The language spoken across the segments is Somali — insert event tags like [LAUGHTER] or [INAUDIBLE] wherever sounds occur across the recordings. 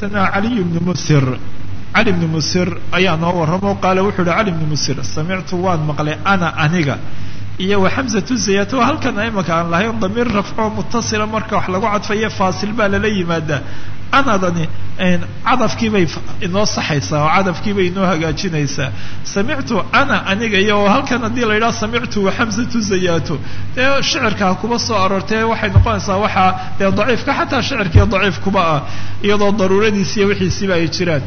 xadaanaa caliy bnu musir. Cali bnu musir ayaa noo warramo. Qaala wuxuu uhi cali bnu musir samictu waan maqlay ana aniga iyo wa xamsatu zayat oo halkan imaka aan lahayn damiir rafco mutasila marka wax lagu cadfayo faasil baa lala yimaadaa anadani cadafkiibay inoo saxaysaa oo cadafkiibay inoo hagaajinaysaa. Samictu ana aniga iyo halkan haddii la yidhaha samictu wa xamsatu zayato dee shicirkaa kuba soo aroortee waxay noqonaysaa waxaa dee daciifka xataa shicirkii daciif kuba ah iyadoo daruuradiisiiyo wixiisiba ay jiraan.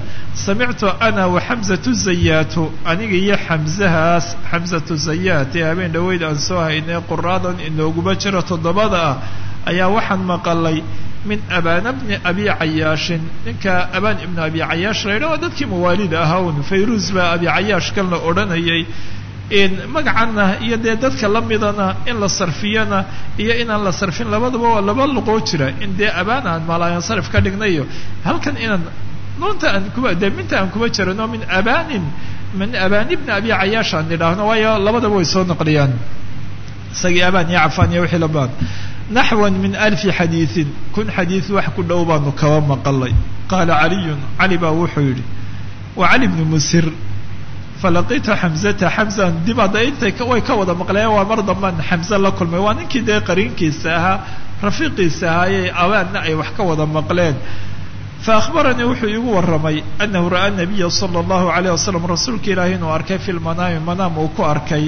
Samictu ana wa xamsatu zayato aniga iyo xamsahaas xamsatu zayaat ee habeen dhaweyd aan soo haynay quraadan inooguba jira toddobada ah ayaa waxaan maqalay min abana bni abi cayaashin. Ninka abaan ibnu abi cayaash la yidhaho dadkii mawaalida ahaa un fayruuz baa abi cayaash kan la odhanayay magacanna iyo dee dadka lamidana in la sarfiyana iyo inaan la sarfin labadaba waa laba luqoo jira. In dee abaan aan malaayansarif ka dhignayo halkan inaan nuunta aan kuba dee minta aan kuba jirano min abanin min abani bni abi cayaash aan nidhaahno waayo labadaba way soo naqliyaan isagii abaan iyo cafaan iyo wixii labaan naxwan min alfi xadiiin kun xadiid wax ku dhow baanu kaba maqalay qaala caliyun cali baa wuxuu yidhi wa cali bnu musir falaqitu xamzata xamzan dib intay way ka wada maqleen waa mar dambaan xamze la kulmay waa ninkii dee qariinkiisa ahaa rafiiqiisa ahaayee abaanna ay wax ka wada maqleen fa akhbaranii wuxuu iigu warramay anahu ra'aa nabiya sala allahu alayh wasalam rasuulka ilaahi inuu arkay fi lmanaami manaam uu ku arkay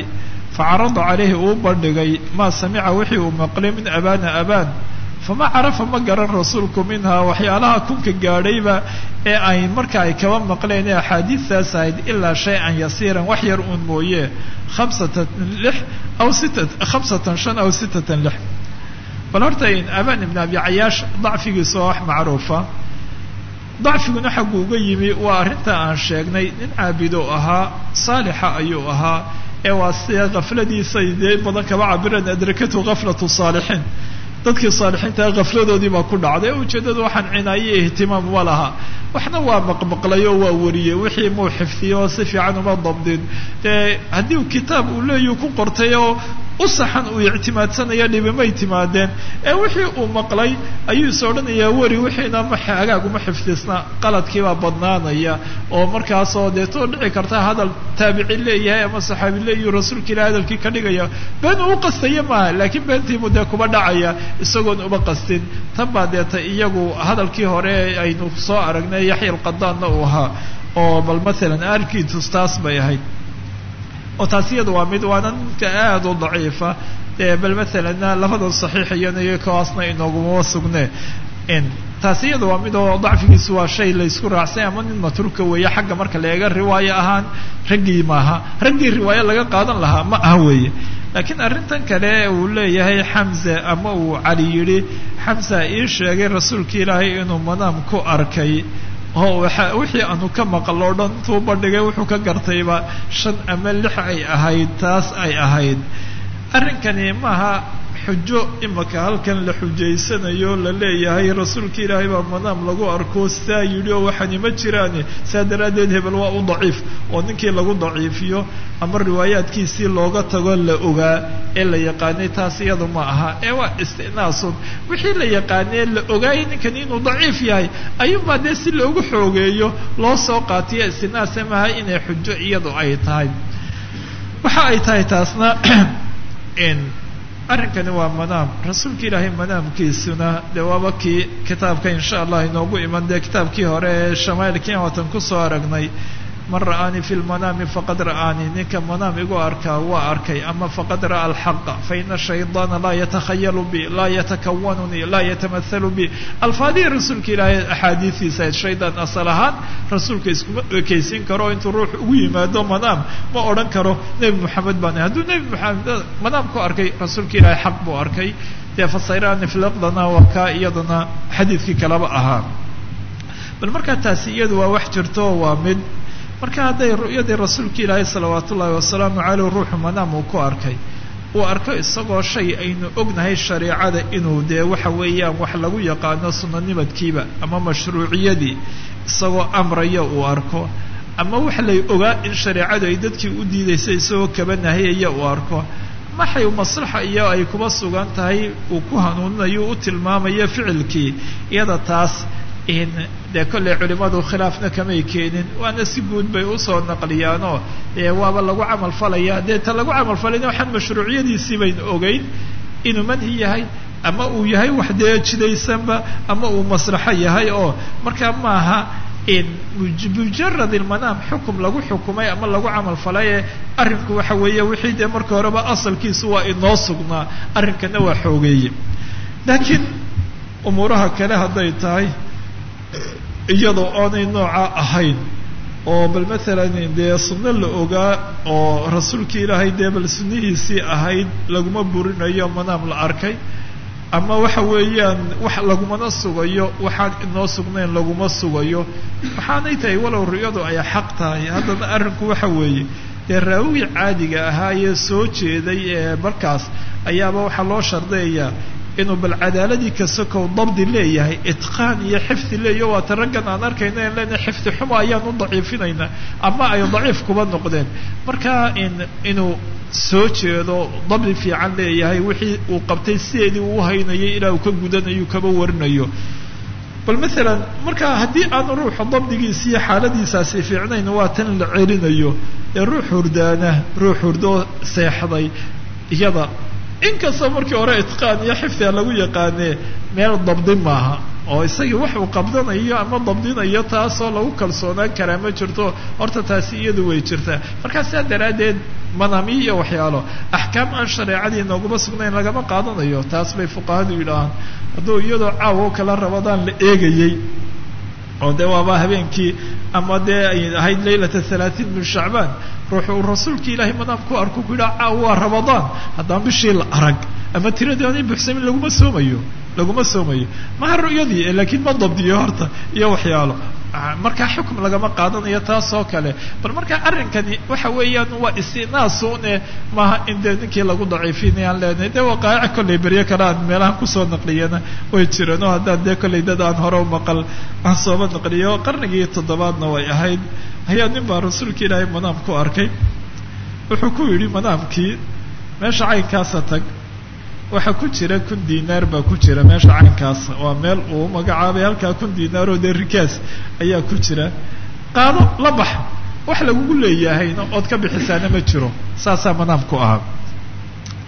facarada calayhi uu bandhigay maa samica wixii uu maqlay min abaana abaan fama carafa ma garan rasuulku minhaa waxyaalaha kunka gaadhayba ee ay marka ay kaba maqleen ee axaadiistaas ahayd ilaa shay-an yasiiran wax yar uun mooye hamsatan lix aw sita khamsatan shan aw sitatan lix bal horta abaan ibn abi cayaash dacfigiisa waa wax macruufa dacfiguna xaggu uga yimi waa arrinta aan sheegnay nin caabido ahaa saalixa ayuu ahaa ee waa sida kafladiisay dee badan kaba cabireen adrakatu gaflatu saalixiin. Dadkii saalixiintaa kafladoodii baa ku dhacday ujeeddada waxaan cinaaye ihtimaam ma laha. Waxna waa maqmaqlay oo waa wariyey wixii muu xifdiyey oo si fiican uma dabdin. Dee haddii kitaab uu leeyahu ku qortay oo u saxan uu ictimaadsanaya dhibimay timaadeen ee wixii uu maqlay ayuu is odhanayaa weri wixiina ma hagaag uma xifdisna qaladkiibaa badnaanaya. Oo markaasoo deetoo dhici karta hadal taabici leeyahay ama saxaabi leeyahu rasuulka ilahi hadalkii ka dhigaya been uu qastaya maaha laakiin beentiimu dee kuba dhacaya isagoon uma qastin. Tan baa deeta iyagu hadalkii hore aynu soo aragnay yaxya alqadaanna uu ahaa. Oo bal maalan arkitus taas bay ahayd oo taas iyada waa mid waana ninka aada u daciifa. Dee bal maalanna labada saxiix iyanayo kaasna inooguma sugne taas iyada waa mid oo dacfigiisu waa shay laysku raacsay ama nin matruka weeye xagga marka la eega riwaayo ahaan raggii maaha raggii riwaayo laga qaadan lahaa ma aha weeye. Laakiin arrintan kale uu leeyahay xamza ama uu cali yidhi xamza ii sheegay rasuulka ilaahay inuu madaam ku arkay oo waxa wixii aanu ka maqlo o dhan intuu bandhigay wuxuu ka gartayba shan ama lix ay ahayd taas ay ahayd. Arrinkani maaha xujo imaka halkan la xujaysanayo la leeyahay rasuulka ilaahay baa madaam lagu arko saa yidhi oo waxaani ma jiraani. Saa daraaddeed hebel waa u daciif oo ninkii lagu daciifiyo ama riwaayaadkiisii looga tago la ogaa ee la yaqaanay taas iyadu ma aha. Ee waa istinaasun wixii la yaqaanee la ogaayay ninkani inuu daciif yahay ayuunbaa dee si loogu xoogeeyo loo soo qaatiyo istinaase maaha inay xujo iyadu ay tahay. Waxa ay tahay taasna [CLEARS THROAT] arrinkani waa manaam rasuulka ilaahay manaamkiisuna dee waaba kii kitaabka insha allah inoogu iman dee kitaabkii hore ee shamailkian watan ku soo aragnay man ra'aanii fi lmanaami faqad ra'aanii ninka manaam arkaa waa arkay ama faqad ra'a alxaqa faina shaydaana laa yatakhayalu bi laa yatakawanunii laa yatamahalu bi. Alfaadihii rasuulka ilaahay axaadiidiisa shaydaan asal ahaan rasuulka iskuma ekeysin karo intuu ruux ugu yimaado manaam ma odhan karo nebi moxamed baan. Hadduu nebi moxamed manaam ku arkay rasuulka ilaahay xaq buu arkay. Dee fasayraani filaqdana waa kaa iyadana xadiidkii kalaba ahaa. Bal markaa taasi iyadu waa wax jirto waa mid marka hadday ru'yadii rasuulka ilaahay salawaat ullaahi wasalaamu caleyh ruuxu manaam uu ku arkay uu arko isagoo shay aynu ognahay shareicada inuu dee waxa weeyaan wax lagu yaqaano sunanimadkiiba ama mashruuciyadii isagoo amraya uu arko ama wax lay ogaa in shareicadu ay dadkii u diidaysa isagoo kaba nahiyaya uu arko maxay maslaxa iyo ay kuba sugan tahay uu ku hanuuninayo u tilmaamayo ficilkii iyada taas dee kolley culimadu khilaafna kamay keenin waana si guud bay u soo naqliyaanoo dee waaba lagu camal falaya dee ta lagu camal falayna waxaan mashruuciyadiisii baynu ogeyn inuu manhi yahay ama uu yahay wax dee jidaysanba ama uu maslaxo yahay oo markaa maaha mujarad ilmanaam xukum lagu xukumay ama lagu camal falaye arrinku waxa weeye wixii dee marka horeba asalkiisu waa inoo sugnaa arrinkana waa xoogeeye laakiin umuuraha kale hadday tahay iyadoo oonay nooca ahayn. Oo bal maalan dee sunno la ogaa oo rasuulkii ilaahay dee bal sunnihiisii ahayd laguma burinayo manaam la arkay. Ama waxa weeyaan wax lagumana sugayo waxaan inoo sugnayn laguma sugayo. Waxaanay tahay walow ru'yadu ay xaq tahay. Haddana arrinku waxa weeye dee raawigii caadiga ahaayee soo jeeday ee markaas ayaaba waxaa loo shardayayaa inuu bal cadaaladii kasokow dabdi leeyahay itqaan iyo xifdi leeyaho waata raggan aan arkayna en lena xifdi xumo ayaan u daciifinaynaa ama ay daciif kuba noqdeen. Marka in inuu soo jeedo dabdi fiican leeyahay wixii uu qabtay sideedii uu haynayay ilaa uu ka gudanayo kaba warinayo. Bal maalan marka haddii aan ruuxu dabdigiisa iyo xaaladiisaasi fiicnayn waa tan la celinayo. Ee ruux hurdaana ruux hurdoo seexday iyada inkastoo markii hore itqaan iyo xifdiga lagu yaqaanee meel dabdi maaha oo isagii wax uu qabdanayo ama dabdinayo taasoo lagu kalsoonaan karaa ma jirto. Horta taasi iyadu way jirtaa. Markaa sidaa daraaddeed manami iyo waxyaalo axkaam aan shareecadii nooguma sugnayn lagama qaadanayo. Taas bay fuqahadu yidhaahaan. Hadduu iyadoo caawo kala rabadaan la eegayey oo dee waaba habeenkii ama dee ay ahayd laylata halaatiin min shacbaan ruuxu uu rasuulka ilaahay madaam ku arko ku yidhaha caaw waa ramadaan. Haddaan bishii la arag ama tiradii buxsamin laguma soomayo laguma soomayo. Maha ru'yadii laakiin ma dabdiyo horta iyo waxyaalo. Markaa xukum lagama qaadanayo taas oo kale. Bal markaa arrinkani waxa weeyaan waa istinaasune maaha in dee ninkii lagu daciifinayaan leenahay. Dee waqaa'ic kollay beryo kale aan meelahan ku soo naqliyana way jireen oo haddaan dee kollay dad aan hore u maqal aan sooba naqliyo qarnigii toddobaadna way ahayd. Ayaa nin baa rasuulka ilaahay manaam ku arkay. Wuxuu ku yidhi manaamkii meesha caynkaasa tag waxaa ku jira kun dinaar baa ku jira. Meesha caynkaas waa meel uu magacaabay halkaa kun dinaar oo dee rikaas ayaa ku jira. Qaado la bax. Wax lagugu leeyahayna ood ka bixisaana ma jiro. Saasaa manaamku ahaa.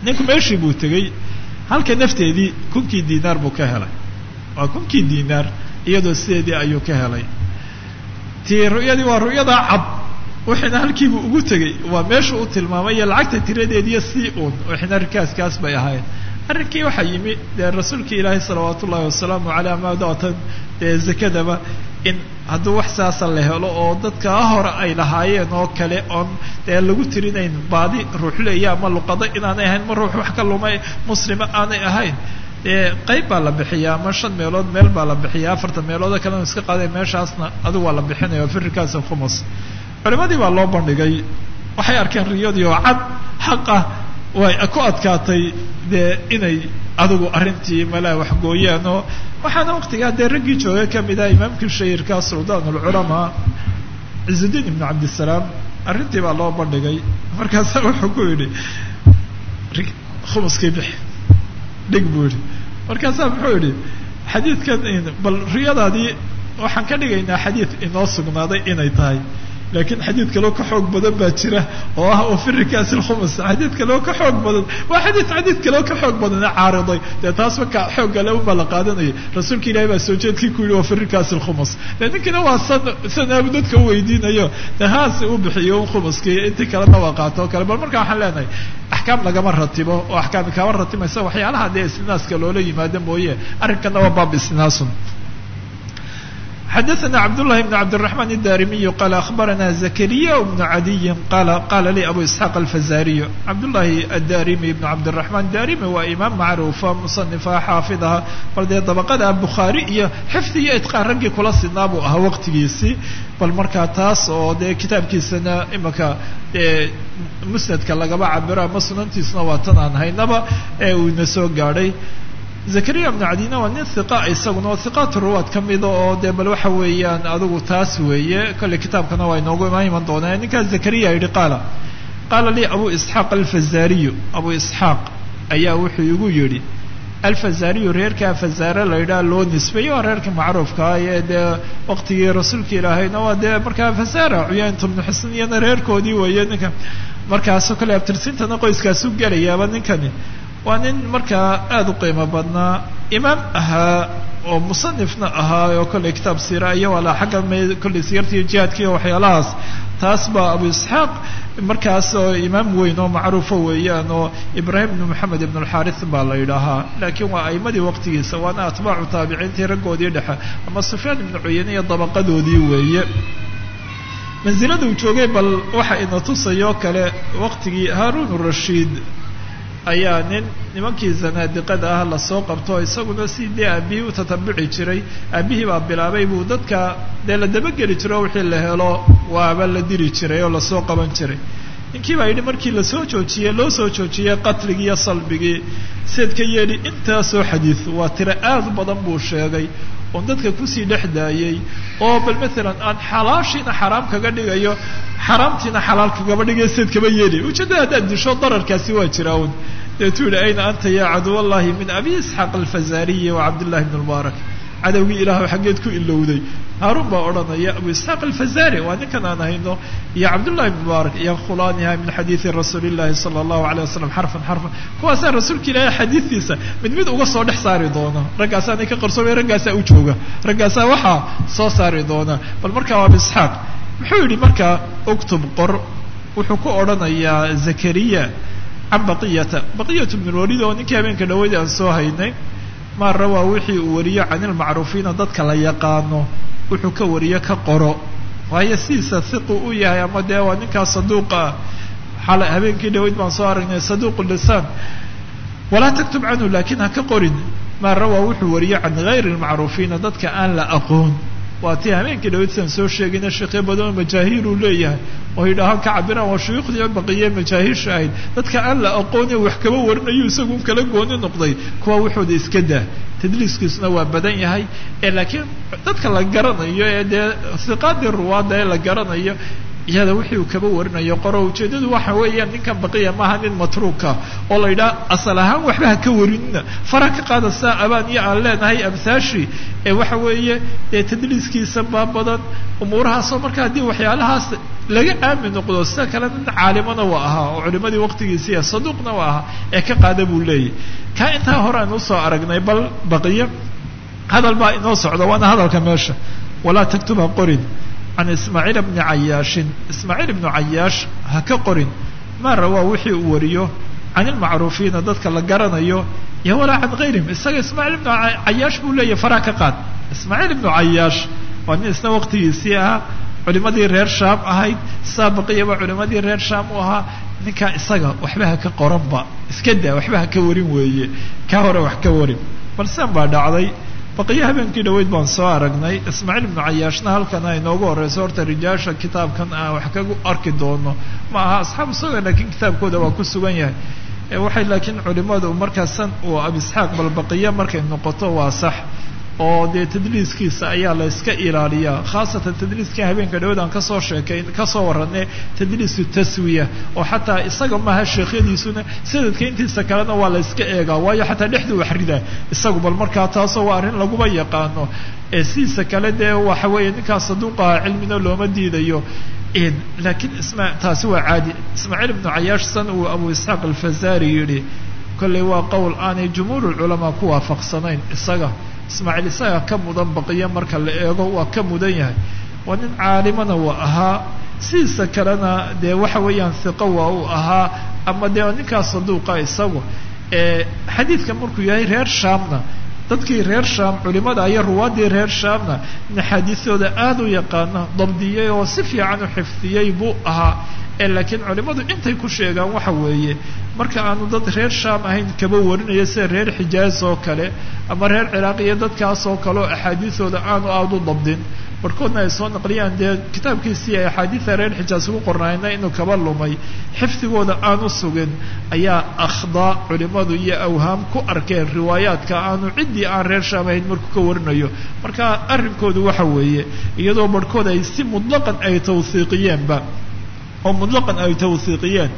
Ninku meeshii buu tegey. Halka nafteedii kunkii dinaar buu ka helay. Waa kunkii dinaar iyadoo sideedii ayuu ka helay. Tii ru'yadii waa ru'yadaa cad. Waxayna halkiibuu ugu tegey. Waa meesha u tilmaamay iyo lacagta tiradeediyo sii uun. Waxayna rikaaskaas bay ahayd arrinkii waxaa yimi dee rasuulkii ilaahay salawaat ullahi wasalaamu caleyh maadatan dee zakadaba in hadduu wax saasa la helo oo dadkaa hore ay lahaayeen oo kale oon dee lagu tirinayn baadi ruux leeya ama luqado inaanay ahayn ma ruux wax ka lumay muslima aanay ahayn. Dee qayb baa la bixiyaa ama shan meelood meel baa la bixiyaa afartan meeloodoo kalena iska qaaday meeshaasna adigu waa la bixinaya firikaas khumus culimadii baa loo bandhigay waxay arkeen riyadii oo cad xaqah way ku adkaatay dee inay adigu arrintii malaa waxgooyaan oo waxaana waqtigaa dee raggii jooga ka mid ah imaamkii shahirka suldaan alculamaa cizudiin ibnu cabdisalaam arrintii baa loo bandhigay. Markaasa wuxuu ku yidhi khumuskii bix dhig buu yidhi. Markaasaa muxuu yidhi xadiidkan bal riyadaadii waxaan ka dhigaynaa xadiid inoo sugnaaday inay tahay laakiin xadiid kaloo ka xoog badan baa jira oo ah oo fi rikaas lkhumus xadiid kaloo ka xoog badan. Waa xadiid xadiid kaloo ka xoog badana caariday dee taasba ka xoogga le unbaa la qaadanaya rasuulka ilahi baa soo jeedkii ku yihi waa fi rikaas lkhumus dee ninkina waa san sanaabu dadka u weydiinayo. Dee haas u bixiyo un khumuskii intii kalena waa qaato o kale. Bal marka waxaan leenahay axkaam lagama ratibo oo axkaami kama ratimaysa. Waxyaalaha dee istinaaska loola yimaado mooye. Arrinkana waa baab istinaasun xdثna cبdاللh بن cبدالرحمن الdاrمي qال أخبرna زكريا بن عdي qال qال لي أbو إسحاq الفزاrي cبداللahi الdاrمي بن cبدالرحمن dاrمي waa imaam macruufa مصنفa xaafiظha bal dee dabqada bukhaarي iyo xifdi iyo iتقاan raggii kula sinaa buu ahaa waqtigiisii bal markaa taas oo dee kitaabkiisana imaka dee musnadka lagaba cabiro ama sunantiisna waa tan aan haynaba ee uu ina soo gaadhay zakariya bnu cadina waa nin hiqa isaguna oo hiqaat ruwaad ka mida oo dee bal waxa weeyaan adigu taas weeye. Kolley kitaabkana waa inoogu imaan iman doonaa ninkaas zakariya yidhi qaala qaala lii abu isxaaq alfazariyu abu isxaaq ayaa wuxuu igu yidhi alfazariyu reerkaa fazaare la yidhaha loo nisbeeyo waa reerka macruufkaa ee dee waqtigii rasuulka ilaahayna waa dee markaa fazara cuyayntu bnu xusn iyana reerkoodii weeye ninka. Markaasoo kale abtirsintana qoyskaasu gelayaaba ninkani waa nin markaa aada u qiimo badnaa imaam ahaa oo musanifna ahaa oo kollay kitaab siira iyo walaa xagga m kollay siyarta iyo jihaadka iyo waxyaalahaas. Taas baa abu isxaaq markaas oo imaam weyn oo macruufo weeyaan oo ibraahim ibnu moxamed ibn alxaris baa la yidhaahaa. Laakiin waa aimadii waqtigiisa waana atbaacu taabiciintii raggoodii dhexe. Ama sufyaan ibnu cuyane iyo dabaqadoodii weeye. Mansilada uu joogay bal waxa ina tusayoo kale waqtigii haarun rashiid ayaa nin nimankii zanaadiqada ah la soo qabto isaguna si dee aabihii u tatabuci jiray aabihii baa bilaabay buu dadka dee la dabageli jiro wixii la helo waaba la diri jiray oo la soo qaban jiray. Ninkii baa yidhi markii la soo joojiyey loo soo joojiyey qatligii iyo salbigii seedka yeedhi intaasoo xadiid waa tiro aad badan buu sheegay oon dadka ku sii dhex oo bal maalan aan xalaashiina xaraam kaga dhigayo xaraamtiina xalaal kagaba dhigayo seed yeeli. Ujeeddada haddaad disho dararkaasi waa jiraa un deetuu yihi ayna anta ya caduwallahi min abi isxaaq alfazariyi wa cabdillahi bn lmubaarak cadowgii ilaah xaggeed ku ilowday haaruun baa odhanaya abu isxaaq alfazari waa ninkan aan hayno iyo cabdullahi mubaarak yankhulaaniha min xadiidi rasuuli llahi sala allahu alayh wasalam xarfan xarfan. Kuwaasaa rasuulka ilaahay xadiidtiisa mid mid uga soo dhex saari doona raggaasaanay ka qarsoomay raggaasaa u jooga. Raggaasaa waxaa soo saari doona. Bal markaa abu isxaaq. Muxuu yidhi markaa uktub qor wuxuu ku odhanayaa zakariya can baqiyata. Baqiyatu bn lwalid oo ninkii habeenka dhaweyd aan soo haynay maa rawaa wixii uu wariyo can ilmacruufiina dadka la yaqaano wuxuu ka wariyo ka qoro. Waayo sidiisa hiqu u yahay ama dee waa ninkaas saduuqa xal habeenkii dhaweyd baan soo aragnay saduuq lisaan. Walaa taktub canhu laakiin ha ka qorin. Maa rawaa wuxuu wariyo can gayri lmacruufiina dadka aan la aqoon. Waa tii habeenkii dhaweyd siaan soo sheegayna sheekyo badan oo majaahiir uu leeyahay oo yidhaahaan ka cabiraan waa shuyuukhdii baqiye majaahiirsha ahayd. Dadka aan la aqooni wax kaba warinayo isagun kala gooni noqday. Kuwa wuxooda iska dah tadliiskiisuna waa badan yahay. Ee laakiin dadka la garanayo ee dee hiqaadii ruwaadda ee la garanayo iyada wixii uu kaba warinayo qoro ujeeddadu waxa weeyaan ninkan baqiya maaha nin matruuka oo la yidhaha asal ahaan waxba ha ka warinina. Fara ka qaada saa abaan iyo aan leenahay amhaashi ee waxa weeye dee tadliiskiisa baa badan umuurahaasoo marka haddii waxyaalahaas laga aamin noqdo sida kale nin caalimana waa ahaa oo culimadii waqtigiisiiya saduuqna waa ahaa ee ka qaada buu leeyahy kaa intaa hore aan u soo aragnay bal baqiya hadal baa inoo socda waana hadalka meesha. Walaa taktuba qorin can ismaaciil bni cayaashin ismaaciil ibnu cayaash ha ka qorin maa rawaa wixii uu wariyo can ilmacruufiina dadka la garanayo iyo walaa can gayrihim isaga ismaaciil ibnu cayaash buu leeyahy faraa ka qaad ismaaciil ibnu cayaash waa nin isna waqtigiisii ahaa culimadii reer shaam ahayd saabaqiyaba culimadii reer shaam u ahaa ninkaa isaga waxba ha ka qoranba iska daa waxba ha ka hore wax ka baqiyo habeenkii dhaweyd baan soo aragnay ismaaciil ibnu cayaashna halkana inoogu horeyso horta rijaasha kitaabkan aan wax kagu arki doono ma aha asxaabu sugan laakiin kitaabkooda waa ku sugan yahay waxay laakiin culimadu markaasan uu ab isxaaq bal markay noqoto waa sax oo dee tadliiskiisa ayaa la iska ilaaliyaa khaasatan tadliiskii habeenka dhawood aan ka soo sheekay ka soo warranay tadliisu taswiya oo xataa isaga maaha sheekhyadiisuna sanadka intiisa kalena waa la iska eegaa waayo xataa dhexdu wax ridaa isagu bal markaa taasoo waa arrin laguma yaqaano. Ee sidiisa kale dee waxa weeye ninkaas saduuqaha cilmina looma diidayo. Laakiin isma taasi waa caadi. Ismaaciil ibnu cayaash san uu abu isxaaq alfazari yidhi kollay waa qowl aanay jumhuur ku waafaqsanayn isaga ismaaciil isaga ka mudan baqiyo marka la eego waa ka mudan yahay. Waa nin caalimana waa ahaa. Sidiisa kalena dee waxa weeyaan hiqo waa uu ahaa. Ama dee ninkaas saduuqa isagu. Xadiidka markuu yahay reer shaamna dadkii reer shaam culimada iyo ruwaaddii reer shaamna in axaadiistooda aada u yaqaana dabdiyey oo si fiican u xifdiyey buu ahaa. Ee laakiin culimadu intay ku sheegaan waxa weeye marka aanu dad reer shaam ahayn kaba warinayo sida reer xijaaz oo kale ama reer ciraaq iyo dadkaas oo kale oo axaadiisooda aanu aada u dabdin barhkoodna ay soo naqliyaan dee kitaabkiisii ay axaadiida reer xijaaz ugu qornaayna inuu kaba lumay. Xifdigooda aanu sugin ayaa akhdaa culimadu iyo awhaam ku arkeen riwaayaadka aanu ciddii aan reer shaam ahayn markuu ka warinayo marka arrinkoodu waxa weeye iyadoo barhkood ay si mutlaqan ay tawhiiqiyeenba oo mutlaqan ay tawhiiqiyeen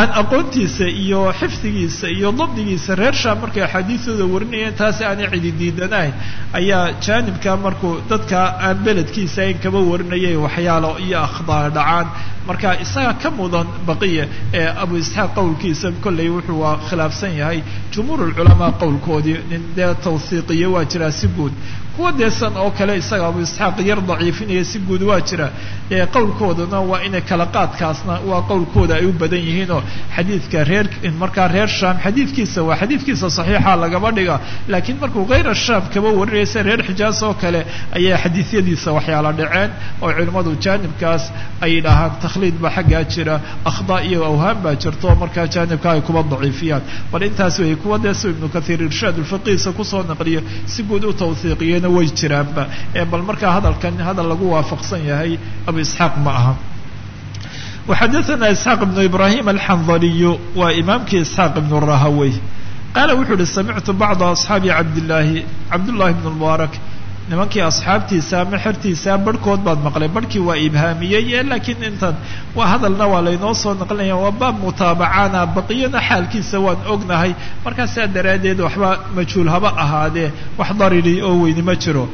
aan aqoontiisa iyo xifdigiisa iyo dabdigiisa reer shaam markay axaadiisooda warinayeen taasi aanay cidi diidanayn. Ayaa jaanibka markuu dadka aan beledkiisa in kaba warinayay waxyaalo iyo akhdaa dhacaan marka isaga ka mudan baqiya ee abu isxaaq qowlkiisa kolley wuxuu waa khilaafsan yahay jumhuur lculamaa qowlkoodii. Nin dee tawhiiqiya waa jiraa si guud. Kuwa deesan oo kale isaga abu isxaaq yar daciifinaya si guud waa jira. Ee qowlkooduna waa inay kala qaadkaasna waa qowlkooda ay u badan yihiinoo xadiidka reer markaa reer shaam xadiidkiisa waa xadiidkiisa saxiixa lagaba dhiga laakiin markuu hayra shaam kaba warinaysa reer xijaas oo kale ayaa xadiisyadiisa waxyaala dhaceen oo culimmadu jaanibkaas ay dhahaan takhliid baa xaggaa jira akhdaa iyo awhaam baa jirto markaa jaanibka ay daciifiyaan. Bal intaas weeye kuwa ibnu kathiir irshaad ulfaqiisa ku soo naqliyo si guud u tawhiiqiye way jiraanba. Ee bal markaa hadalkan hadal lagu waafaqsan yahay abu isxaaq ma aha. Waxadaثana isxaaq ibnu ibrahim alxandaliyu waa imaamkii isxaaq ibnu rahawey qaala wuxuu uhi samictu bacda asxaabi cabdillaahi cabdullahi bn mubaarak nimankii asxaabtiisa ama xertiisa barhkood baad maqlay barhkii waa ibhaamiyey ee laakiin intan waa hadalna waa laynoo soo naqlinaya waa baab mutaabacana baqiyana xaalkiisa waan ognahay. Markaa saa daraaddeed waxba majhuul haba ahaadee wax dariri oo weyni ma jiro.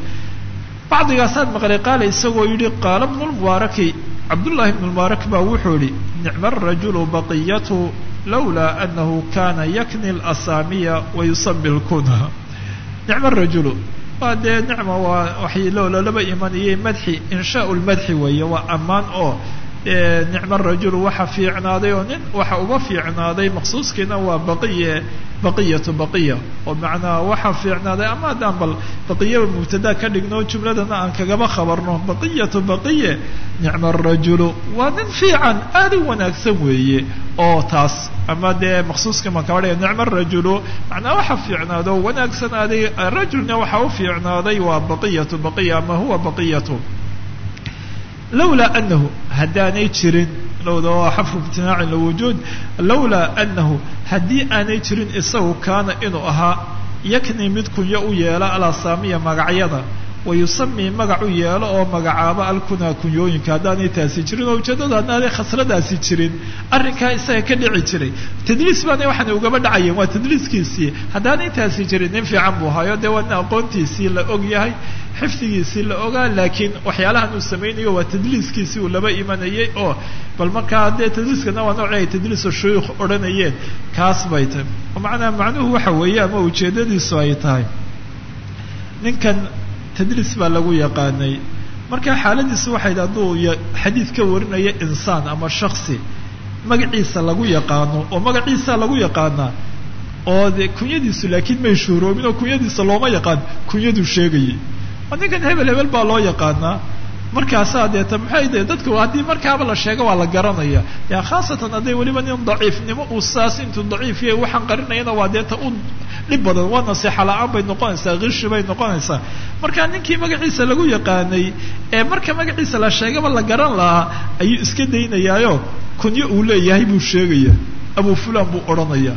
Bacdigaasaad maqlay qaala isagoo yidhi qaala bnu lmubaaraki cabdullahi bnu lmubaarak baa wuxuu yihi nicma arajulu baqiyatu lawlaa anahu kana yakni lasaamiya wayusami lkunha nicma rajulu waa dee nicma waa waxay loolalaba imanayay madxi inshaau lmadxi weeye waa ammaan oo nicma rajulu waxa fiicnaaday oo nin waxa uba fiicnaaday maqsuuskiina waa baqiye baqiyatu baqiya. Oo macnaa waxa fiicnaaday ama haddaan bal baqiyaba mubtada ka dhigno jumladana aan kagaba khabarno. Baqiyatu baqiye nicma rajulu. Waa nin fiican aad u wanaagsan weeye oo taas ama dee maqsuuska ma kaba dhiga nicma rajulu. Macnaa waxa fiicnaado oo wanaagsanaaday rajulna waxa u fiicnaaday waa baqiyatu baqiya ama huwa baqiyatu. Lawlaa anahu haddaanay jirin lowda waa xafru imtinaacin lawujuud lawlaa anahu haddii aanay jirin isagu kaana inuu ahaa yakni mid kunyo u yeela alasaamiya magacyada wayusami magac u yeelo oo magacaabo alkunaa kunyooyinka haddaanay taasi jirin oo ujeedadu haddaanay khasladaasi jirin arrinkaa isaga ka dhici jiray tadliis baana waxaana ugaba dhacayeen waa tadliiskiisii haddaanay taasi jirin nin fiican buu hayo dee waa nin aqoontiisii la og yahay xifdigiisii la ogaa laakiin waxyaalahan uu samaynayo waa tadliiskiisii uu laba imanayay oo bal markaa dee tadliiskana waa noocii ay tadliisu shuyuukh odhanayeen kaas bay tahay macnaa macnuhu waxa weeye ama ujeedadiisu ay tahay ninkan tadliis baa lagu yaqaanay. Marka xaaladiisu waxay d hadduu xadiid ka warinaya insaan ama shaksi magaciisa lagu yaqaano oo magaciisa lagu yaqaanaa oo de kunyadiisu laakiin may shuuroobin oo kunyadiisa looma yaqaan kunyaduu sheegayay oo ninkan hebel hebel baa loo yaqaanaa markaasaa deeta maxay de dadku haddii markaaba la sheego waa la garanaya. Ya khaasatan hadday weliba nin daciifnimo uu saas intuu daciif yahay waxaan qarinayana waa deeta u dhib badan waa naseexa la'aan bay noqonaysaa kishi bay noqonaysaa. Marka ninkii magaciisa lagu yaqaanay ee marka magaciisa la sheegaba la garan lahaa ayuu iska daynayaayo kunyo uu leeyahay buu sheegaya abu fulan buu odhanaya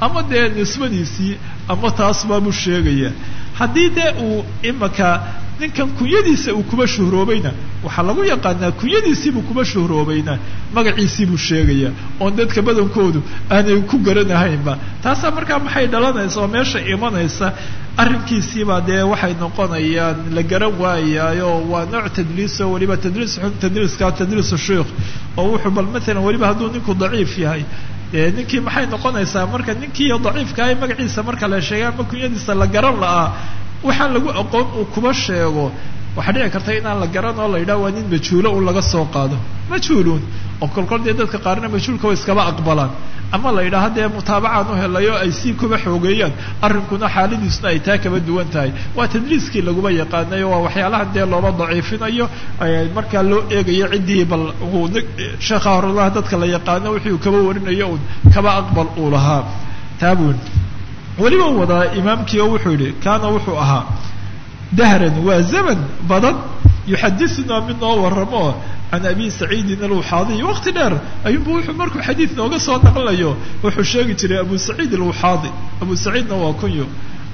ama dee nisbadiisii ama taas baabuu sheegaya haddii dee uu imaka ninkan kunyadiisa uu kuba shuhroobayna waxaa lagu yaqaanaa kunyadiisiibuu kuba shuhroobayna magaciisiibuu sheegaya oon dadka badankoodu aanay ku garanahaynba. Taasaa markaa maxay dhalanaysa oo meesha imanaysa? Arrinkiisiibaa dee waxay noqonayaan la garan waayaayo waa nooc tadliiso weliba tadliis xun tadliiska tadliisu sheikh oo wuxuu bal maalan weliba hadduu ninku daciif yahay ninkii maxay noqonaysaa? Marka ninkii daciifkahay magaciisa marka la sheegay ama kunyadiisa la garan la'aa waxaan lagu aqoon uu kuba sheego waxaa dhici karta inaan la garan oo la yidhaha waa nin majhuulo un laga soo qaado. Majhuulun oo kolkol dee dadka qaarna majhuulka way iskaba aqbalaan. Ama la yidhaaha dee mutaabacaan u helayo ay sii kuba xoogeeyaan arrinkuna xaaladiisuna ay taa kaba duwan tahay. Waa tadliiskii laguba yaqaanayo waa waxyaalahan dee looba daciifinayo. Markaa loo eegayo ciddii bal sheekha horelaha dadka la yaqaano wixii uu kaba warinayo un kaba aqbal uu lahaa. Taabun weliba wadaa imaamkii oo wuxuu yihi kaana wuxuu ahaa dahran waa zaman badan yuxadithunaa mid noo waramo can abi saciidin alwuxaadiy waqti dheer ayuunbu wuxuu markuu xadiid nooga soo naqlayo wuxuu sheegi jiray abu saciid alwuxaadi abu saciidna waa kunyo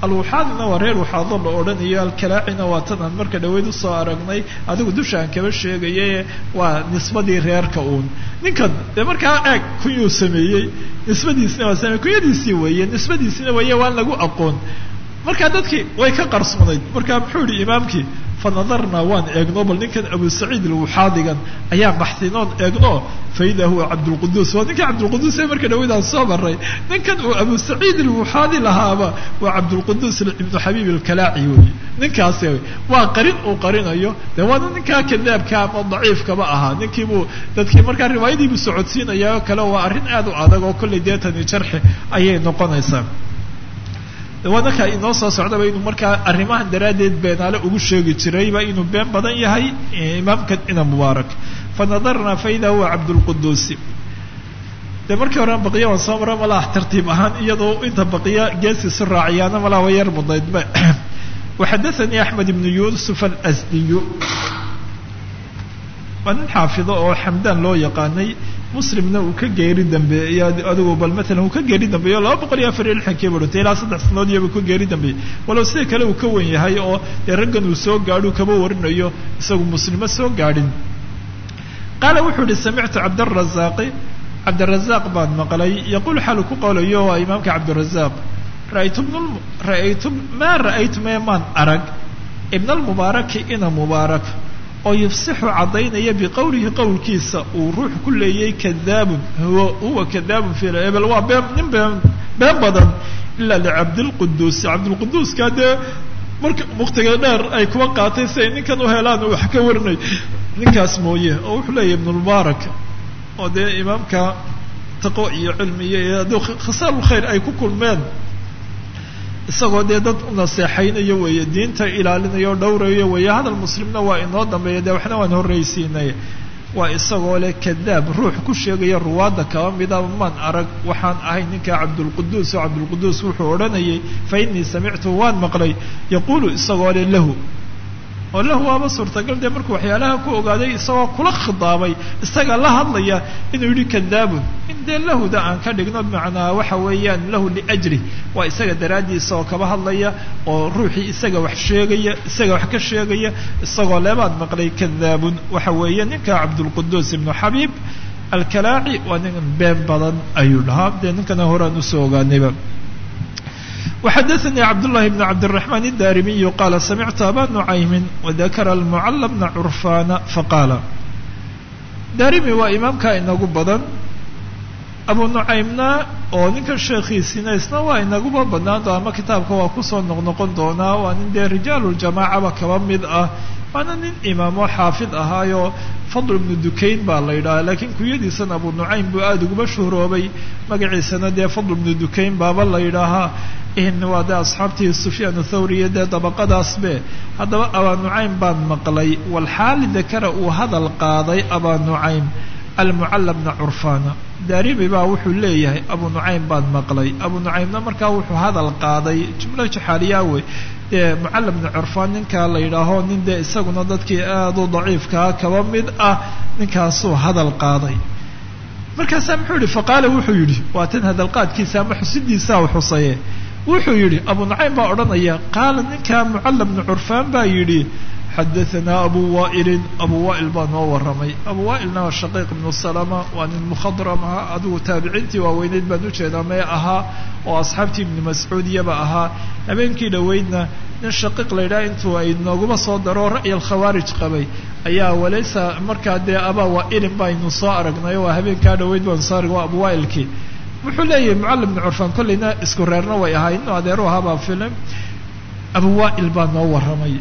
alwuxaadina waa reer wuxaado la odhanayo alkalaacina waa tan aan marka dhaweyd u soo aragnay adigu dusha aan kaba sheegaye waa nisbadii reerka uun ninkan dee markaa eeg kunyuu sameeyey nisbadiisina waa samey kunyadiisii weeye nisbadiisina weeye waan lagu aqoon markaa dadkii way ka qarsoonayd markaa muxuu yihi imaamkii fanadarnaa waan eegno bal ninkan abu saciid alwuxaadigan ayaan baxsinoon eegno faida huwa cabdulquduus waa ninka cabdulquduus ee marka dhaweyd aan soo maray ninkan uu abu saciid alwuxaadi lahaaba waa cabdulquduus ibnu xabiib alkalaaci wey ninkaasi wey waa qarin uu qarinayo. Dee waana ninkaa kadaabka ama daciifkaba ahaa ninkiibuu dadkii markaa riwaayadiibuu socodsiinaya oo kale waa arrin aad u adag oo kollay deetani jarxi ayay noqonaysaa waa ninka inoo soo socdaba inuu markaa arrimahan daraaddeed beenaale ugu sheegi jirayba inuu been badan yahay imaamkan ina mubaarak. Fanadarnaa faida huwa cabdulquduusi dee markii horean baqiya waan soo mara malaah tartiib ahaan iyadoo inta baqiya geesiisu raaciyaana malaa [CLEARS THROAT] wa yar mudaydba waxadaanii axmed ibnu yuusuf alasdiyu waa nin xaafido oo xamdaan loo yaqaanay muslimna uu ka geeri dambeeyey adigu bal maalan uu ka geeri dambeeyo laba boqol iyo afar iyo lixankii ba dhintay ilaa saddex sanood iyaba ka geeri dambeeyey. Walow sida kale uu ka wen yahay oo dee raggan uu soo gaadho kaba warinayo isagu muslimo soo gaadhin? Qaala wuxuu yihi samictu cabdarazaaqi cabdirazaaq baan maqlay. Yaquul xaalu ku qowlayo waa imaamka cabdirazaaq ra'aytu maa ra'aytu mee maan arag. Ibna almubaaraki ina mubaarak oo yufsixu caddaynaya biqowlihi qowlkiisa uu ruux ku leeyay kadaabun huwa kadaabun fi ebel waa been nin been been badan ilaa licabdilquduusi cabdilquduuska dee marka muktiga dheer ay kuwa qaatay si ay ninkan u helaan wax ka warinay. Ninkaas mooye oo wuxuu leeyahy ibnulmubaarak oo dee imaamka taqwo iyo cilmi iyo aduu khisaalulkhayr ay ku kulmeen isagoo dee dad u naseexaynayo weeye diinta ilaalinayo o dhowrayo weeye hadal muslimna waa inoo dambeeya dee waxna waan horraysiinay. Waa isagoo leh kadaab ruux ku sheegaya ruwaadda kaba midaba maan arag waxaan ahay ninka cabdulquduus oo cabdulquduus wuxuu odhanayay fa innii samictu waan maqlay. Yaquulu isagoo leh lahu oo lahu waaba suurtagal dee markuu waxyaalaha ku ogaaday isagoo kula khidaabay isaga la hadlaya inuu yidhi kadaabun in dee lahuda aan ka dhigno bimacnaa waxa weeyaan lahu liajri waa isaga daraaddiisa oo kaba hadlaya oo ruuxii isaga wax sheegaya isaga wax ka sheegaya isagoo leebaan maqlay kadaabun waxa weeye ninka cabdulquduus ibnu xabiib alkalaaci waa nin been badan ayuu dhahaa. Dee ninkana horaan u soo ogaanayba وxdثnي cبداللhi بن cبدالرحمن الdاrمي qال سمعت أbا نعيم وذkر المعل بن عرفان faqاaل darimi waa imaamka inagu badan abu nucaymna oo ninkan sheekhiisina isna waa inaguba badnaan doona ama kitaabka waa ku soo noqnoqon doonaa waa nin dee rijaaluljamaacaba kaba mid ah waana nin imaamo xaafid ahaayo fadl ibnu dukayn baa la yidhaha lakiin kunyadiisana abu nucaym buu aada uguba shuhroobay magaciisana dee fadl ibnu dukayn baaba la yidhaahaa waa dee asxaabtii sufyaan thawri iyo dee dabaqadaas be haddaba abaa nucaym baan maqlay walxaali dakara uu hadal qaaday abaa nucaym almucalla bna curfana darimi baa wuxuu leeyahay abu nucaym baan maqlay. Abu nucaymna markaa wuxuu hadal qaaday jumlo jaxaaliyaa wey. Dee mucalla bna curfaan ninkaa la yidhaaho nin dee isaguna dadkii aada u daciifkaa kaba mid ah. Ninkaasuu hadal qaaday. Markaasaa muxuu yihi faqaala wuxuu yidhi waa tan hadalqaadkiisa ama xusidiisa u xusaye wuxuu yidhi abu nucaym baa odhanaya qaala ninkaa mucalla bna curfaan baa yidhi xadaanaa abu wa'ilin abu wa'il baa noo warramay abu wa'ilna waa shaqiiq ibnu salama waa nin mukhadram ah adigu taabiciintii waaweyneyd baan u jeedaa mee ahaa oo asxaabtii ibni mascuud iyaba ahaa habeenkii dhoweydna nin shaqiiq la yidhaha intuu ay nooguma soo daro ra'yi alkhawaarij qabay ayaa walaysa markaa dee abaa wa'ilin baynu soo aragnay waa habeenkaa dhoweyd baanu soo arag waa abu wa'ilkii wuxuu leeyahay mucallim bni curfaan kollayna isku reerna way ahaa inu adeeru baa noo warramay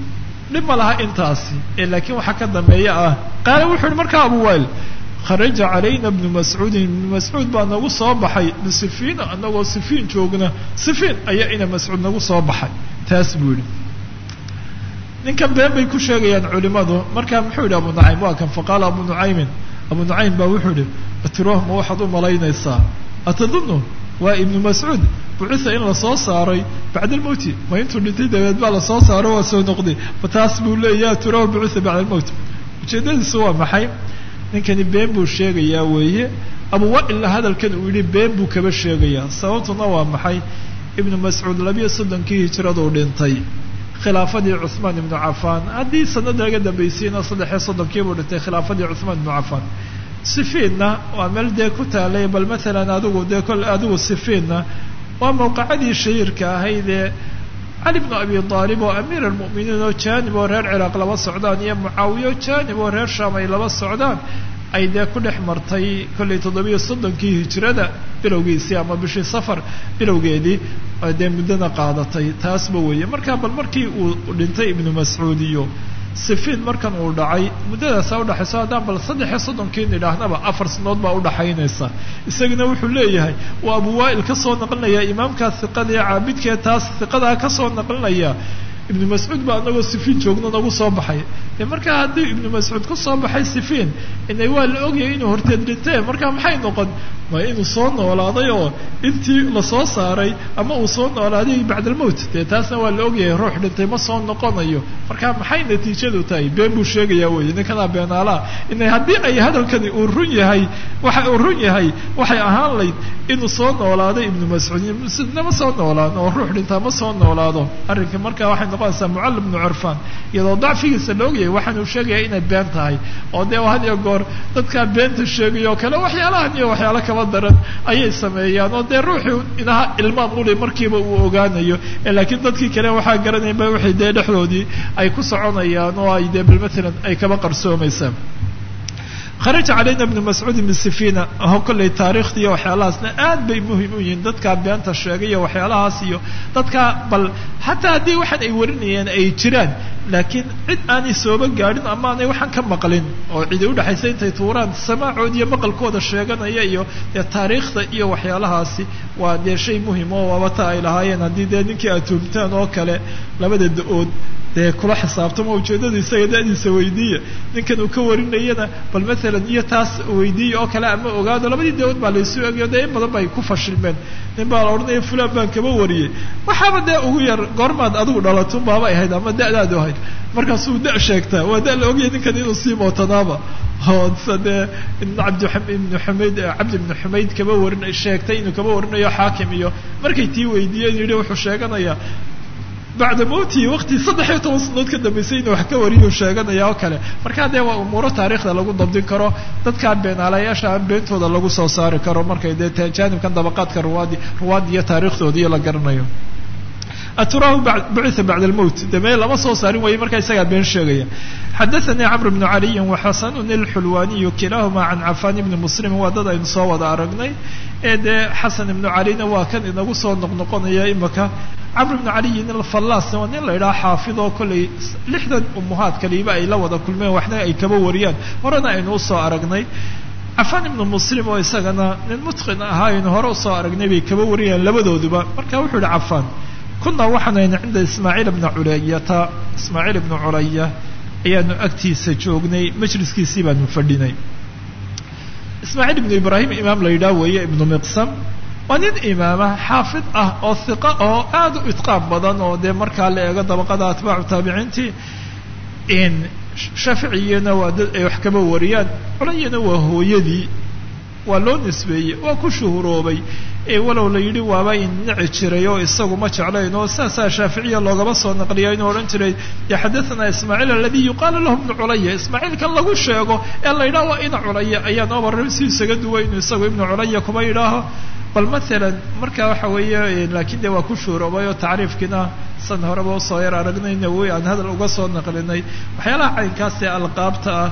dhib ma laha intaasi. Ee laakiin waxaa ka dambeeya ah qaala wuxuu yihi markaa abu wa'il kharaja calayna bnu mascuudin ibnu mascuud baa nagu soo baxay. Bisifiina anagoo sifiin joogna. Sifiin ayaa ina mascuud nagu soo baxay. Taas buu yihi ninkan been bay ku sheegayaan culimadu. Markaa muxuu yihi abu nucaym waa kan. Faqaala abu nucaymin abu nucaym baa wuxuu yihi atirah ma waxaad u malaynaysaa? Atadunu waa ibnu mascuud bucitha in la soo saaray bacda almowti. Ma intuu dhintay dabeed baa la soo saaro waa soo noqday. Fa taas buu leeyaha turahu bucitha bacda almowt ujeedadiisu waa maxay? Ninkani been buu sheegayaa weeye. Abu wa'ilna hadalkan uu yihi been buu kaba sheegayaa. Sababtuna waa maxay? Ibnu mascuud labiyo soddonkii hijraduu dhintay. Khilaafadii cuhmaan ibnu cafaan. Haddii sanada laga dambaysiina saddexiyo soddonkii buu dhintay khilaafadii cuhmaan ibnu cafaan. Sifiinna waa meel dee ku taalay bal maalan adigu dee kol adigu sifiinna waa mawqacadii shahiirka ahaydee cali bnu abi aalib oo amiir almu'miniin oo jaanib oo reer ciraaq laba socdaan iyo mucaawiya oo jaanib oo reer shaam ay laba socdaan ay dee ku dhex martay kollay toddobiyo soddonkii hijrada bilowgiisii ama bishii safar bilowgeedii dee muddana qaadatay taasba weeye. Marka bal markii uu dhintay ibnu mascuud iyo sifiin markan uu dhacay muddadaasa udhaxayso haddaan bal saddexiyo soddonkiin idhaahnaba afar sanadood baa udhaxaynaysa isagana wuxuu leeyahay waa abu waa'il ka soo naqlinaya imaamkaa hiqada ee caabidkee taas hiqadaa ka soo naqlinaya ibnu mascuud baa anagoo sifiin joogno nagu soo baxay. Markaa haddii ibnu mascuud ku soo baxay sifiin inay waa la ogyahay inuu horteed dhintee markaa maxay noqon? Ma inuu soo noolaaday oo intii la soo saaray ama uu soo noolaaday bacd almowt dee taasna waa la ogyahay ruux dhintay ma soo noqonayo. Marka maxay natiijadu tahay? Been buu sheegayaa weye ninkanaa beenaalaha inay haddii ay hadalkani uu run yahay waxa uu run yahay waxay ahaan layd inuu soo noolaaday ibnu mascuud mascuudna ma soo noolaan oo ruux dhintaa ma soo noolaado. Arrinka markaa waxay noqonaysaa mucallim ibnu curfaan iyadoo dacfigiisa la ogyahay waxaan uu sheegaya inay been tahay. Oo dee had iyo goor dadkaa beenta sheegaya oo kale waxyaalahan iyo waxyaalo kaba daran ayay sameeyaan. Oo dee ruuxii inaha ilmaan uli markiiba uu ogaanayo. Laakiin dadkii kale waxaa garanayba waxay dee dhexdoodii ay ku soconayaan oo ay dee bal matalan ay kaba qarsoomaysaa kharaja calayna ibnu mascuud ibnu sifina aho kollay taariikhda iyo waxyaalahaasna aad bay muhiim u yihiin dadkaa beenta sheegay iyo waxyaalahaas iyo dadkaa bal xataa haddii waxaan ay warinayeen ay jiraan laakiin cid aanay sooba gaadhin ama aanay waxaan ka maqlin oo cidi udhexaysa intay tuuraan samaacood iyo maqalkooda sheeganaya iyo dee taariikhda iyo waxyaalahaasi waa dee shay muhiim oo waabata ay lahaayeen. Haddii dee ninkii aad tuumtaan oo kale labada da'ood dee kula xisaabtamo ujeeddada isaga da-diisa weydiiya ninkan uu ka warinayana bal maalan iyo taas weydiiya oo kale ama ogaado labadii da'ood baa laysu egayo dee in badan bay ku fashilmeen. Nin baa la odhanaya fulan baan kaba wariyey. Waxaaba dee ugu yar goormaad adigu dhalatun baabay ahayd ama da-daadu ahayd. Markaasuu da sheegtaa waa da la ogyahay ninkan inuu sii mootanaaba. Oo dee cabdi ibnu xumayd cabdi ibnu xumayd kaba warin sheegtay inuu kaba warinayo xaakim iyo markay tii weydiiyeen yidhi wuxuu sheeganayaa bacda mowtihi waqti saddex iyo toban sanadood ka dambeysay inuu wax ka wariyo sheeganaya oo kale. Markaa dee waa umuuro taariikhda lagu dabdin karo dadkaa beenaalayaasha aan beentooda lagu soo saari karo markay dee jaanibkan dabaqaadka ruwaadi ruwaad iyo taariikhdoodii la garanayo. Aturaahu bucia bacda almowt deme lama soo saarin waye markaa isagaa been sheegaya. Xadaanii camr bnu caliyin waxasanun ilxulwaaniyu kilaahuma can cafaan ibni muslimin waa dad aynu soo wada aragnay. Ee dee xasan ibnu calina waa kan inagu soo noqnoqonaya camr ibnu caliyin alfallaasna waa nin la idhaha xaafid oo kollay lixdan umuhaad kaliiba ay la wada kulmeen waxna ay kaba wariyaan. Horena aynu u soo aragnay. Cafaan ibnu muslim oo isagana nin mutqin ahaa aynu hore u soo aragnay bay kaba wariyaan labadooduba. Marka wuxuu yihi cafaan kunaa waxaan ayna cinda ismaaciil ibna culayata ismaaciil ibna culaya ayaanu agtiisa joognay majliskiisii baanu fadhinay. Ismaaciil ibnu ibraahim imaam la yidhaah weeye ibnu miqsam waa nin imaama xaafid ah oo hiqa oo aada u itqaan badan oo dee markaa la eego dabaqada atbaacu taabiciintii in shaaficiyana waa dad ay wax kaba wariyaan culayana waa hooyadii waa loo nisbeeyey waa ku shuhuroobay. Ee walow la yidhi waaba in nici jiray oo isagu ma jeclayn oo saasaa shaaficiya loogaba soo naqliya inuu odhan jiray yaxadathana ismaaciil aladi yuqaalu lahu ibnu culaya ismaaciil kan lagu sheego ee la yidhaho waa ina culaya ayaa noo warram si isaga duwa inuu isagu ibnu culaya kuma yidhaaho bal maalan marka waxa weeye laakiin de waa ku shuuroobay oo tacriifkiina san horeba u soo yar aragnayna wy aan hadal uga soo naqlinay. Waxyaalaha caynkaas ee alqaabta ah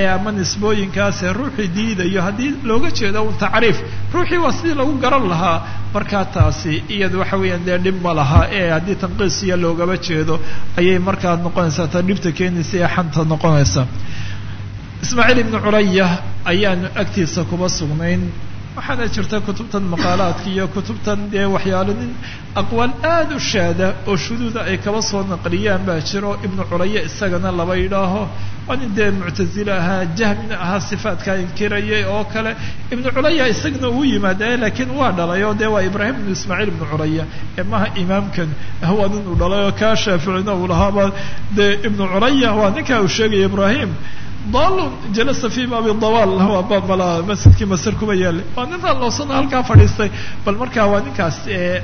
ee ama nisbooyinkaasee ruuxii diidayo haddii looga jeedo un tacriif ruuxii waa sidii lagu garan lahaa. Markaa taasi iyada waxa weeyaan dee dhib ma laha ee haddii tanqiisiya loogaba jeedo ayay markaa noqonaysaa ta dhibta keenaysa ee xanta noqonaysa. Ismaaciil ibnu culaya ayaanu agtiisa kuba sugnayn waxaana jirta kutubtan maqaalaadka iyo kutubtan dee waxyaalo nin aqwaal aada u shaada oo shuduuda ay kaba soo naqliyaan baa jiro. Ibnu culaya isagana laba yidhaaho waa nin dee muctazile ahaa jahmina ahaa sifaatkaa inkirayay oo kale. Ibnu culaya isagana uu yimaadaye laakiin waa dhalay oo dee waa ibraahim ibnu ismaaciil ibnu culaya ee maha imaamkan waa nin uu dhalay oo kaa shaaficina uu lahaaba dee ibnu culaya waa ninkaa uu sheegaya ibraahim dalun jalasa fi baabi dawaal waa baab mala masjidkii masir kuma yaallay waa nin halloosana halkaa fadhiistay. Bal markaa waa ninkaas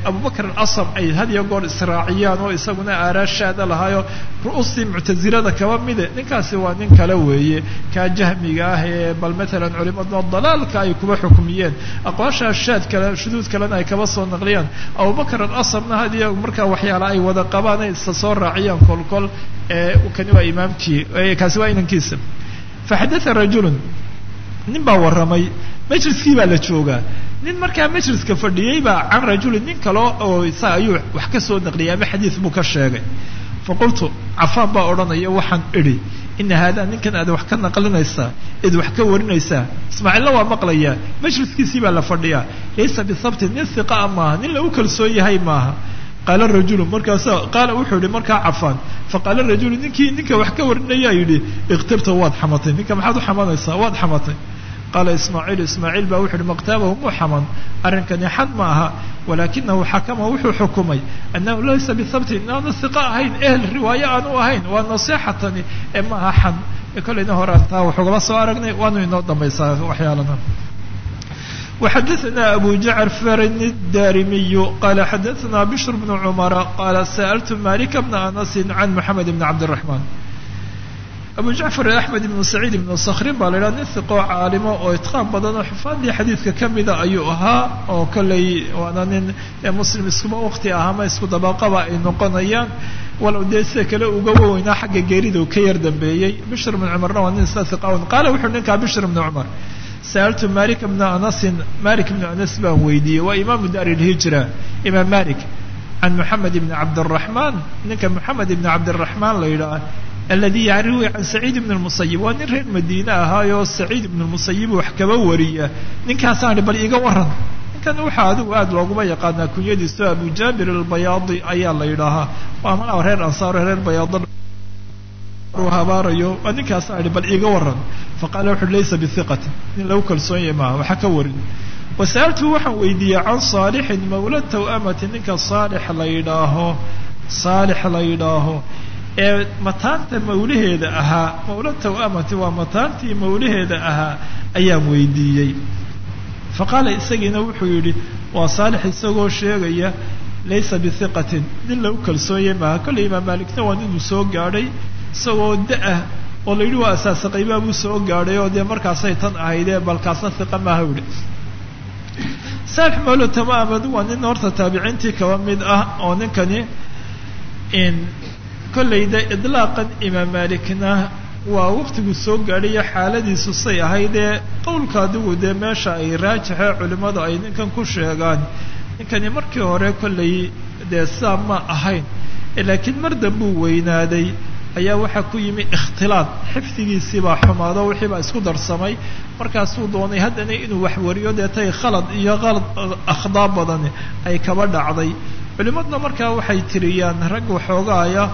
abubakr alasam ay had iyo goor israaciyaan oo isaguna aaraashaada lahaayo. Ru'ustii muctazilada kaba mide. Ninkaasi waa nin kale weeye. Kaa jahmiga ah ee bal matalan culimadno dalaalka ay kuba xukmiyeen. Aqwaashaa shaad kale shuduud kalena ay kaba soo naqliyaan. Abubakr alasamna had iyo markaa waxyaala ay wada qabaan ay isa soo raaciyaan kolkol kani waa imaamkii kaasi waa inankiisa faxadaa rajulun nin baa warramay majliskii baa la joogaa. nin markaa majliska fadhiyey baa can rajulin nin kale oo isa ayuu wax ka soo naqliyay ama xadiis buu ka sheegay. Faqultu cafaan baa odhanaya waxaan idhi ina haadaa ninkan aad wax ka naqlinaysaa id wax ka warinaysaa ismaaciilla waa maqlayaa majliskiisii baa la fadhiyaa. Laysa bisabti nin hiqaa maaha nin lagu kalsoon yahay maaha qaala rajulu markaasa qaala wuxuu yihi markaa cafaan faqaala rajulu ninkii ninka wax ka warinayaa yidhi ikhtabta waad xamatay. Ninka maxaad u xamanaysaa? Waad xamatay. Qaala ismaaciil ismaaciil baa wuxu uhi maqtaabahu muu xaman. Arrinkani xad ma aha walaakinahu xakama wuxuu xukumay. Annahu laysa bisabti inaanu hiqa ahayn ehel riwaayo aanu ahayn waa nasiixatani ee ma aha xad kolleyna horaan taa waxugaba soo aragnay waanu inoo dambaysaa waxyaalana وxadثna أbو جعر frn الdarimiي qال xadثna بشر بن cمر qال سألت مالك بن أنس عن محمد بن عبد الرحمن abu jacfar axmed ibnu saciid ibnu sakrin baa la yidhaha nin hiqoo caalimo oo itqaan badan oo xufaadii xadiidka ka mida ayuu ahaa oo kolley waana nin muslim iskuma waqti ah ama isku dabaqaba ay noqonayaan walow dee sida kale uga waweynaa xagga geerida uu ka yar dambeeyey bishr ibnu cumarna waa nin sida hiqawn qaala wuxuu ninkaa bishr ibnu cumar sa'altu malik bna anasin malik ibnu anas baan weydiiyey waa imaamu dar ilhijra imaam malik can moxamed ibni cabdiraxmaan ninka moxamed ibni cabdiraxmaan la yidhaah aladi yarwi can saciid ibn lmusayib waa nin reer madiine ahaayoo saciid ibn lmusayib wax kaba wariya ninkaasaan hi bal iga waran ninkan waxaa adigu aada looguma yaqaanaa kunyadiiso abu jaabir albayaadi ayaa la yidhaahaa waa malaa reer ansaaro reer bayaado habaarayo waa ninkaasaan hi bal iga waran faqaala wuxu laysa bihiqati. Nin lagu kalsoon yahay maaha waxa ka warin. Wasa'altu waxaan weydiiyey can saalixin mawla tawamati ninka saalix la yidhaaho saalix la yidhaaho ee mataanta mawlaheeda ahaa mawla tawamati waa mataantii mawlaheeda ahaa ayaan weydiiyey. Fa qaala isagiina wuxuu yidhi waa saalix isagoo sheegaya laysa bihiqatin. Nin lagu kalsoonye maaha kolley imaam maalikna waa ninuu soo gaadhay isagoo da'ah oo la yidhi waa asaasa qaybaa buu soo gaadhay oo dee markaasay tan ahaydee balkaasna hiqa maaha yihi saalix mawla tamaamad waa nin horta taabiciintii kaba mid ah oo ninkani in kollayda idlaaqan imaam maalikna waa waqtigu soo gaadhayo xaaladiisu say ahaydee qowlka adigu dee meesha ay raajaxee culimmadu ay ninkan ku sheegaan ninkani markii hore kollay dee sidaa ma ahayn laakiin mar dambuu weynaaday ayaa waxaa ku yimi ikhtilaad. Xifdigiisii baa xumaado wixii baa isku darsamay. Markaasuu doonay haddana inuu wax wariyo dee tay khalad iyo qalad akhdaa badani ay kaba dhacday culimaduna markaa waxay tiriyaan rag waxoogaaya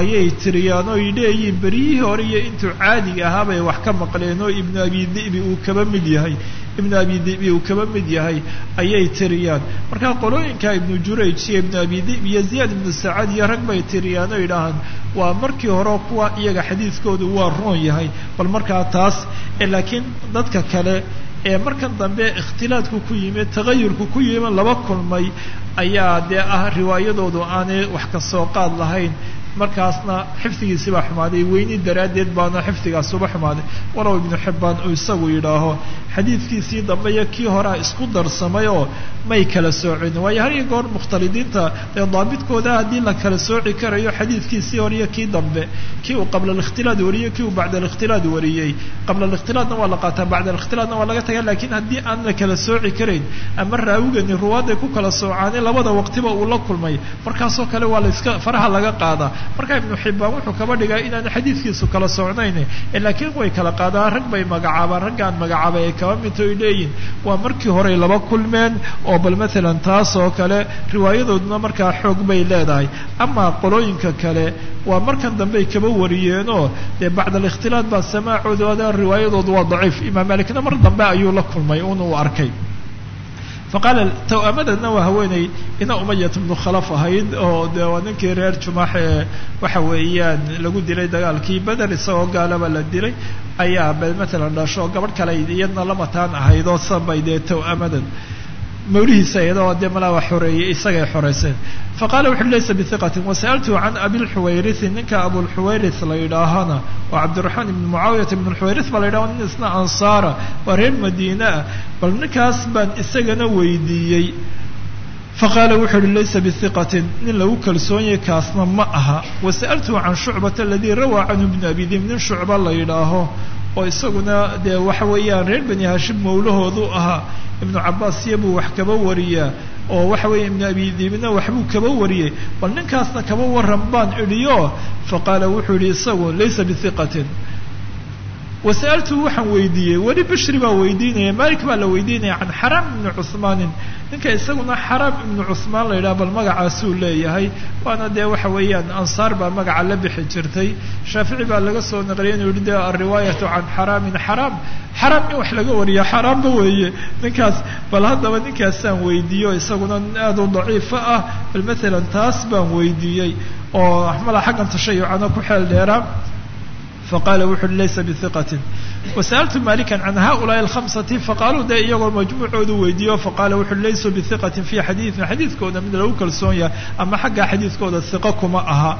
ayay tiriyaan oo ay leeyihiin beryihii hore iyo intuu caadiga ahaabay wax ka maqleen oo ibnu abi di'bi uu kaba mid yahay. Ibnu abi di'bi uu kaba mid yahay ayay tiriyaan. Markaa qolooyinka ibnu jurayj iyo ibnu abi di'bi iyo ziyaad ibnu sacad iyo rag bay tiriyaan oo yidhaahaan waa markii hore kuwa iyaga xadiidkoodu waa roon yahay bal markaa taas laakiin dadka kale ee markan dambe ikhtilaadku ku yimid tagayurku ku yimid laba kulmay ayaa dee ah riwaayadoodu aanay wax ka soo qaad lahayn markaasna xifdigiisi baa xumaaday weyni daraaddeed baana xifdigaas uba xumaaday. Walow ibnu xibbaan uu isagu yidhaaho xadiidkiisii dambe kii horea isku darsamay oo may kala soocin. Waayo har goor mukhtalidiinta dee daabidkooda haddii la kala sooci karayo xadiidkiisii hore kii dambe kii uu qabla alikhtilaad wariyey kii uu bacda alikhtilaad wariyey. Qabla alikhtilaadna waa la qaataa bacda alikhtilaadna waa laga tagaa lakiin haddii aan la kala sooci karayn ama raawigani ruwaadday ku kala soocaanay labada waqtiba uu la kulmay. Markaasoo kale waa la iska faraha laga qaadaa marka ibnu xibbaan wuxuu kaba dhigaa inaan xadiidkiisu kala socnayn laakiin way kala qaadaan rag bay magacaabaan raggaan magacaabay ay kaba midto ay leeyihiin waa markii horey laba kulmeen oo bal maalan taas oo kale riwaayadooduna markaa xoog bay leedahay. Amaa qolooyinka kale waa markan dambey kaba wariyeenoo dee bacda alikhtilaad baa samaacooda riwaayadoodu waa daciif. Imaam maalikna mar dambe ayuu la kulmay un uu arkay faqaala taw-amadana waa haweeney ina umayat ibnu khalaf ahayd oo de waa ninkii reer jumax ee waxa weeyaan lagu dilay dagaalkii beder isagoo gaalaba la dilay ayaa matalan dhasho gabadh kale iyadna lamataan ahayd oo sanbay dee taw-amadan mawlihiisa iyadoo dee malaa xoreeyey isagay xoreyseen faqala wuxu laysa bihiqatin wasa'altu can abilxuwayrisi ninka abulxuwayris la yidhaahana oo cabdiraxmaan ibn mucaawiyata ibn lxuwayris baa la yidhaha nin isna ansaara waa reer madiine ah bal ninkaas baan isagana weydiiyey. Faqaala wuxu uhi laysa bihiqatin nin lagu kalsoonyay kaasna ma aha. Wasa'altuhu can shucbata aladii rawaa canhu ibnu abidim nin shucba la yidhaaho oo isaguna dee waxa weeyaan reer bani hashim mawlahoodu ahaa. Ibnu cabaas iyabuu wax kaba wariyaa oo waxa weeye ibnu abi diibna waxbuu kaba wariyey. Bal ninkaasna kaba waran baan idhiyo faqaala wuxuu yihi isagu laysa bihiqatin wasa'altuhu waxaan weydiiyey weli bishri baa weydiinaya malik baa la weydiinaya can xaraam ibni cuhmaanin ninka isaguna xaraam ibnu cuhmaan la yidhaha bal magacaasuu leeyahay waana dee waxa weeyaan ansaar baa magaca la bixi jirtay shaafici baa laga soo naqliyay inuu yihi de alriwaayatu can xaraamin xaraam xaraam in wax laga wariya xaraamba weeye ninkaas bal haddaba ninkaasaan weydiiyo isaguna aad u daciifa ah bal matalan taas baan weydiiyey oo mala xaggan tashayucana ku xeel dheeraa faqala wuxu uhi laysa bihiqatin wasa'altu malikan can haulaai alkhamsati faqaaluu dee iyagoo majmuucoodu weydiiyo faqala wuxu uhi laysu bihiqatin fi xadiidin xadiidkooda mid lagu kalsoon yahay ama xagga xadiidkooda hiqo kuma aha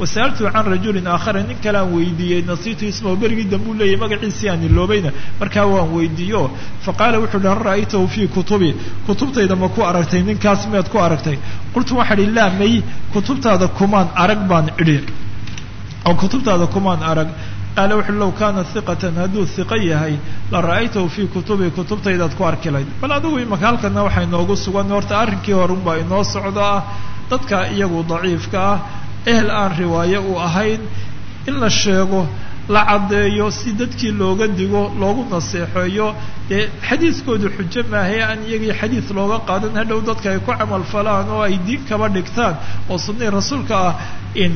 wasa'altu can rajulin aakhara nin kale weydiiyey nasiitu ismahu berigii dambuu leeyahy magaciisii iloobayna markaa waan weydiiyo faqala wuxu uhi hal ra'aytahu fii kutubi kutubtayda ma ku aragtay ninkaas miyaad ku aragtay qultu waxaan idhi laa may kutubtaada kumaan arag baan idhi oo kutubtaada kumaan arag qaala wuxu low kaana hiqatan hadduu hiqo yahay la ra'aytahu fii kutubi kutubtaydaad ku arki layd bal adigu imaka halkana waxaa inoogu sugan horta arrinkii horun baa inoo socdo ah dadka iyagu daciifka ah ehel aan riwaayo u ahayn in la sheego la caddeeyo si dadkii looga digo loogu naseexeeyo dee xadiiskoodu xujo maahae aan iyagii xadiis looga qaadan hadhow dadka ay ku camal falaan oo ay diin kaba dhigtaan oo sunnii rasuulka ah in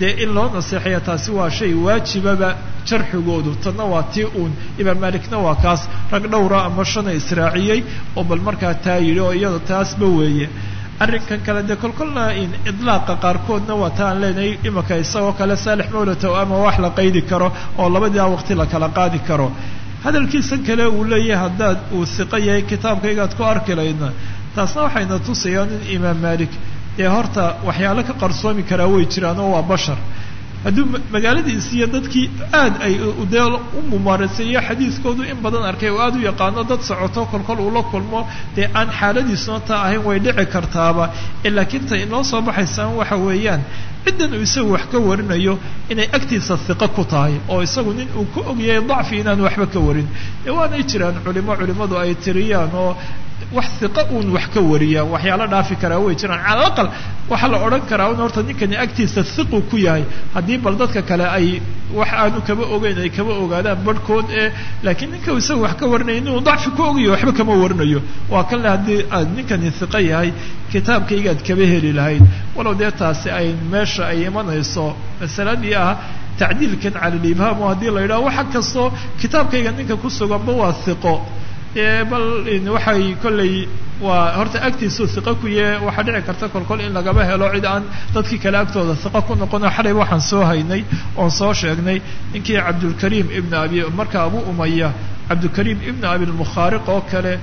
dee in loo naseexeeya taasi waa shay waajibaba jarxigoodu tanna waa tii uun imaam maalikna waa kaas rag dhowra ama shana israaciyey oo bal markaa taa yidhi oo iyada taasba weeye arrinkan kale dee kolkolna in idlaaqa qaarkoodna waa ta aan leenahay isagoo kale saalix mawlatow ama wax la qaydi karo oo labadaa waqti la kala qaadi karo. Hadalkiisan kale uu leeyahay haddaad uu siqo yahay kitaabkaygaad ku arki laydna taasna waxayna tusayaan in imaam malik dee horta waxyaalo ka qarsoomi karaa way jiraan oo waa bashar hadduu magaaladiisi iyo dadkii aad ay dee u mumaaraseeyo xadiiskoodu in badan arkay oo aad u yaqaano dad socoto kolkol uu la kulmo dee aan xaaladiisuna taa ahayn way dhici kartaaba. Laakiin ta inoo soo baxaysaan waxa weeyaan ciddan uu isagu wax ka warinayo inay agtiisa hiqo ku tahay oo isagu nin uu ku ogyahay dacfi inaan waxba ka warin. Dee waanay jiraan culimo culimadu ay tiriyaan oo wax hiqa uun wax ka wariya waxyaalo dhaafi karaa way jiraan. Cala aqal waxaa la odhan karaa un horta ninkani agtiisa hiqu ku yahay. Haddii bal dadka kale ay wax aanu kaba ogeyn ay kaba ogaadaan barhkood ee laakiin ninka isaga wax ka warinaya inuu dacfi ku ogayo waxba kama warinayo. Waa kan le haddii aad ninkani hiqo yahay kitaabkaygaad kaba heli lahayd walow dee ay meesha ay imanayso masaladii ah tacdiilkan cala libhaam oo haddii la yidhaho waxa kastoo kitaabkayga ninka ku suganba waa hiqo bal waxay kolley waa horta agtiisuu hiqo ku yahe waxaa dhici karta kolkol in lagaba helo cid aan dadkii kale agtooda hiqo ku noqono. Xalay waxaan soo haynay oon soo sheegnay ninkii cabdulkariim ibn abi marka abu umaya cabdulkariim ibn abilmukhaariq oo kale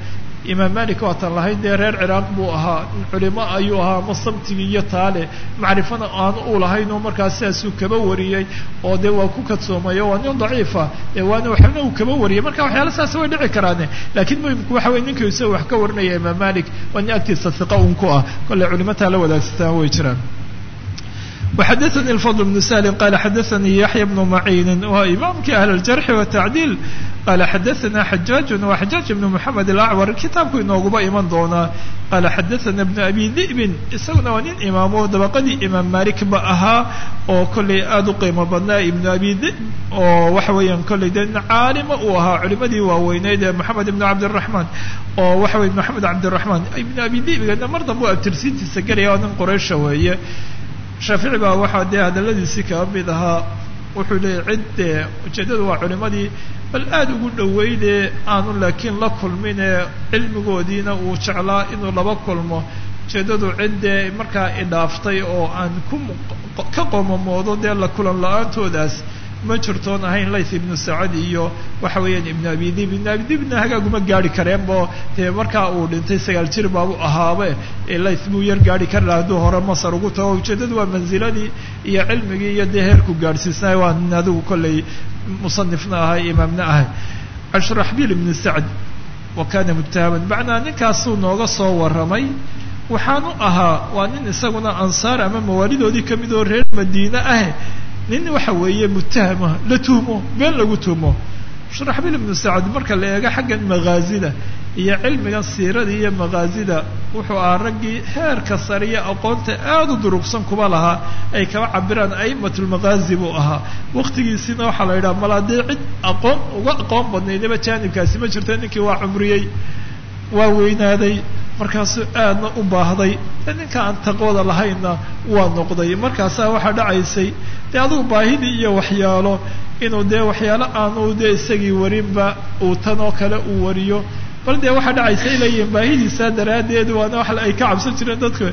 imaam malik waatan lahayd dee reer ciraaq buu ahaa. Culimo ayuu ahaa ama sabtigi iyo taale. Macrifana aan u lahayn oo markaas sidaasuu kaba wariyey oo dee waa ku kadsoomayo waa nin daciifa. Waana waxna uu kaba wariyay marka waxyaala saas way dhici karaane. Lakiin muhimku waxa weye ninka isaga wax ka warinaya imaam malik waa nin agtiisa hiqa un ku ah. Kolley culimataa la wadaagsataan way jiraan وxdثnي الفضل بن سهل qال xdثnي يحيى بن معين waa imaمkii أهل الجرح والتعديل qال xdثna حجاج wa حجاج بن محمد الأعور kitaabku inooguba iman doonaa qال xdثna بن أبي ذئب isaguna waa nin imaamo dabqadii imaam مالك ba ahaa oo kollay aad u qiimo badnaa iبن أبي ذئب oo waxa weeyaan kollay de caalima uu ahaa culimadii waaweyneyd ee محamed بن cabدالرحمن oo waxa weye محamed cabدالرحمن iبن أبي ذئبgana mar dambe u abtirsiintiisa gelaya oo nin quraysha weeye shaafici baa waxaa dee hadaladiisii kaba mid ahaa wuxuu leeyay cid dee ujeeddadu waa culimadii bal aada ugu dhaweydee aanu laakiin la kulminee cilmigoodiina uu jeclaa inuu laba kulmo. Ujeeddadu ciddee markaa idhaaftay oo aan ku ka qoomamoodo dee la kulan la'aantodaas ma jirtoon ahayn layth ibnu sacad iyo waxa weeyaan ibnu abi dib ibnu abi dibna hagaaguma gaari kareenbo. Dee markaa uu dhintay sagaal jir baabu ahaabe layth buu yar gaari kari laha hadduu hore masar ugu tago ujeeddadu waa manziladii iyo cilmigii iyo dee heerku gaadhsiisnay waa nin adigu kollay musanifna ahay imaamna ahay. Ashraxbil ibnu sacd wa kana muttahaman macnaa ninkaasuu nooga soo warramay. Waxaanu ahaa waa nin isaguna ansaar ama mawaalidoodii ka mid oo reer madiine ah nin waxa weeye muttahama la tuhmo been lagu tuhmo shuraxbil ibnu sacad marka la eego xaggan makaazida iyo cilmigan siirada iyo makaazida wuxuu ahaa raggii heerka sare iyo aqoonta aada u durugsan kuba lahaa ay kaba cabiraan a'imatulmakaazi buu ahaa. Waqtigiisiina waxaa la yidhaha mal haddii cid aqoon uga aqoon badnaydaba jaanibkaasi ma jirto ninkii waa cumriyey waa weynaaday markaasuu aadna u baahday. De ninka aan taqwada lahaynna waa noqday. Markaasaa waxaa dhacaysay dee adugu baahidii iyo waxyaalo? Inuu dee waxyaalo aanu dee isagii warinba uu tan oo kale uu wariyo. Bal dee waxaa dhacaysa leeyihiin baahidiisaa daraaddeed waana wax ay ka cabsan jireen dadka.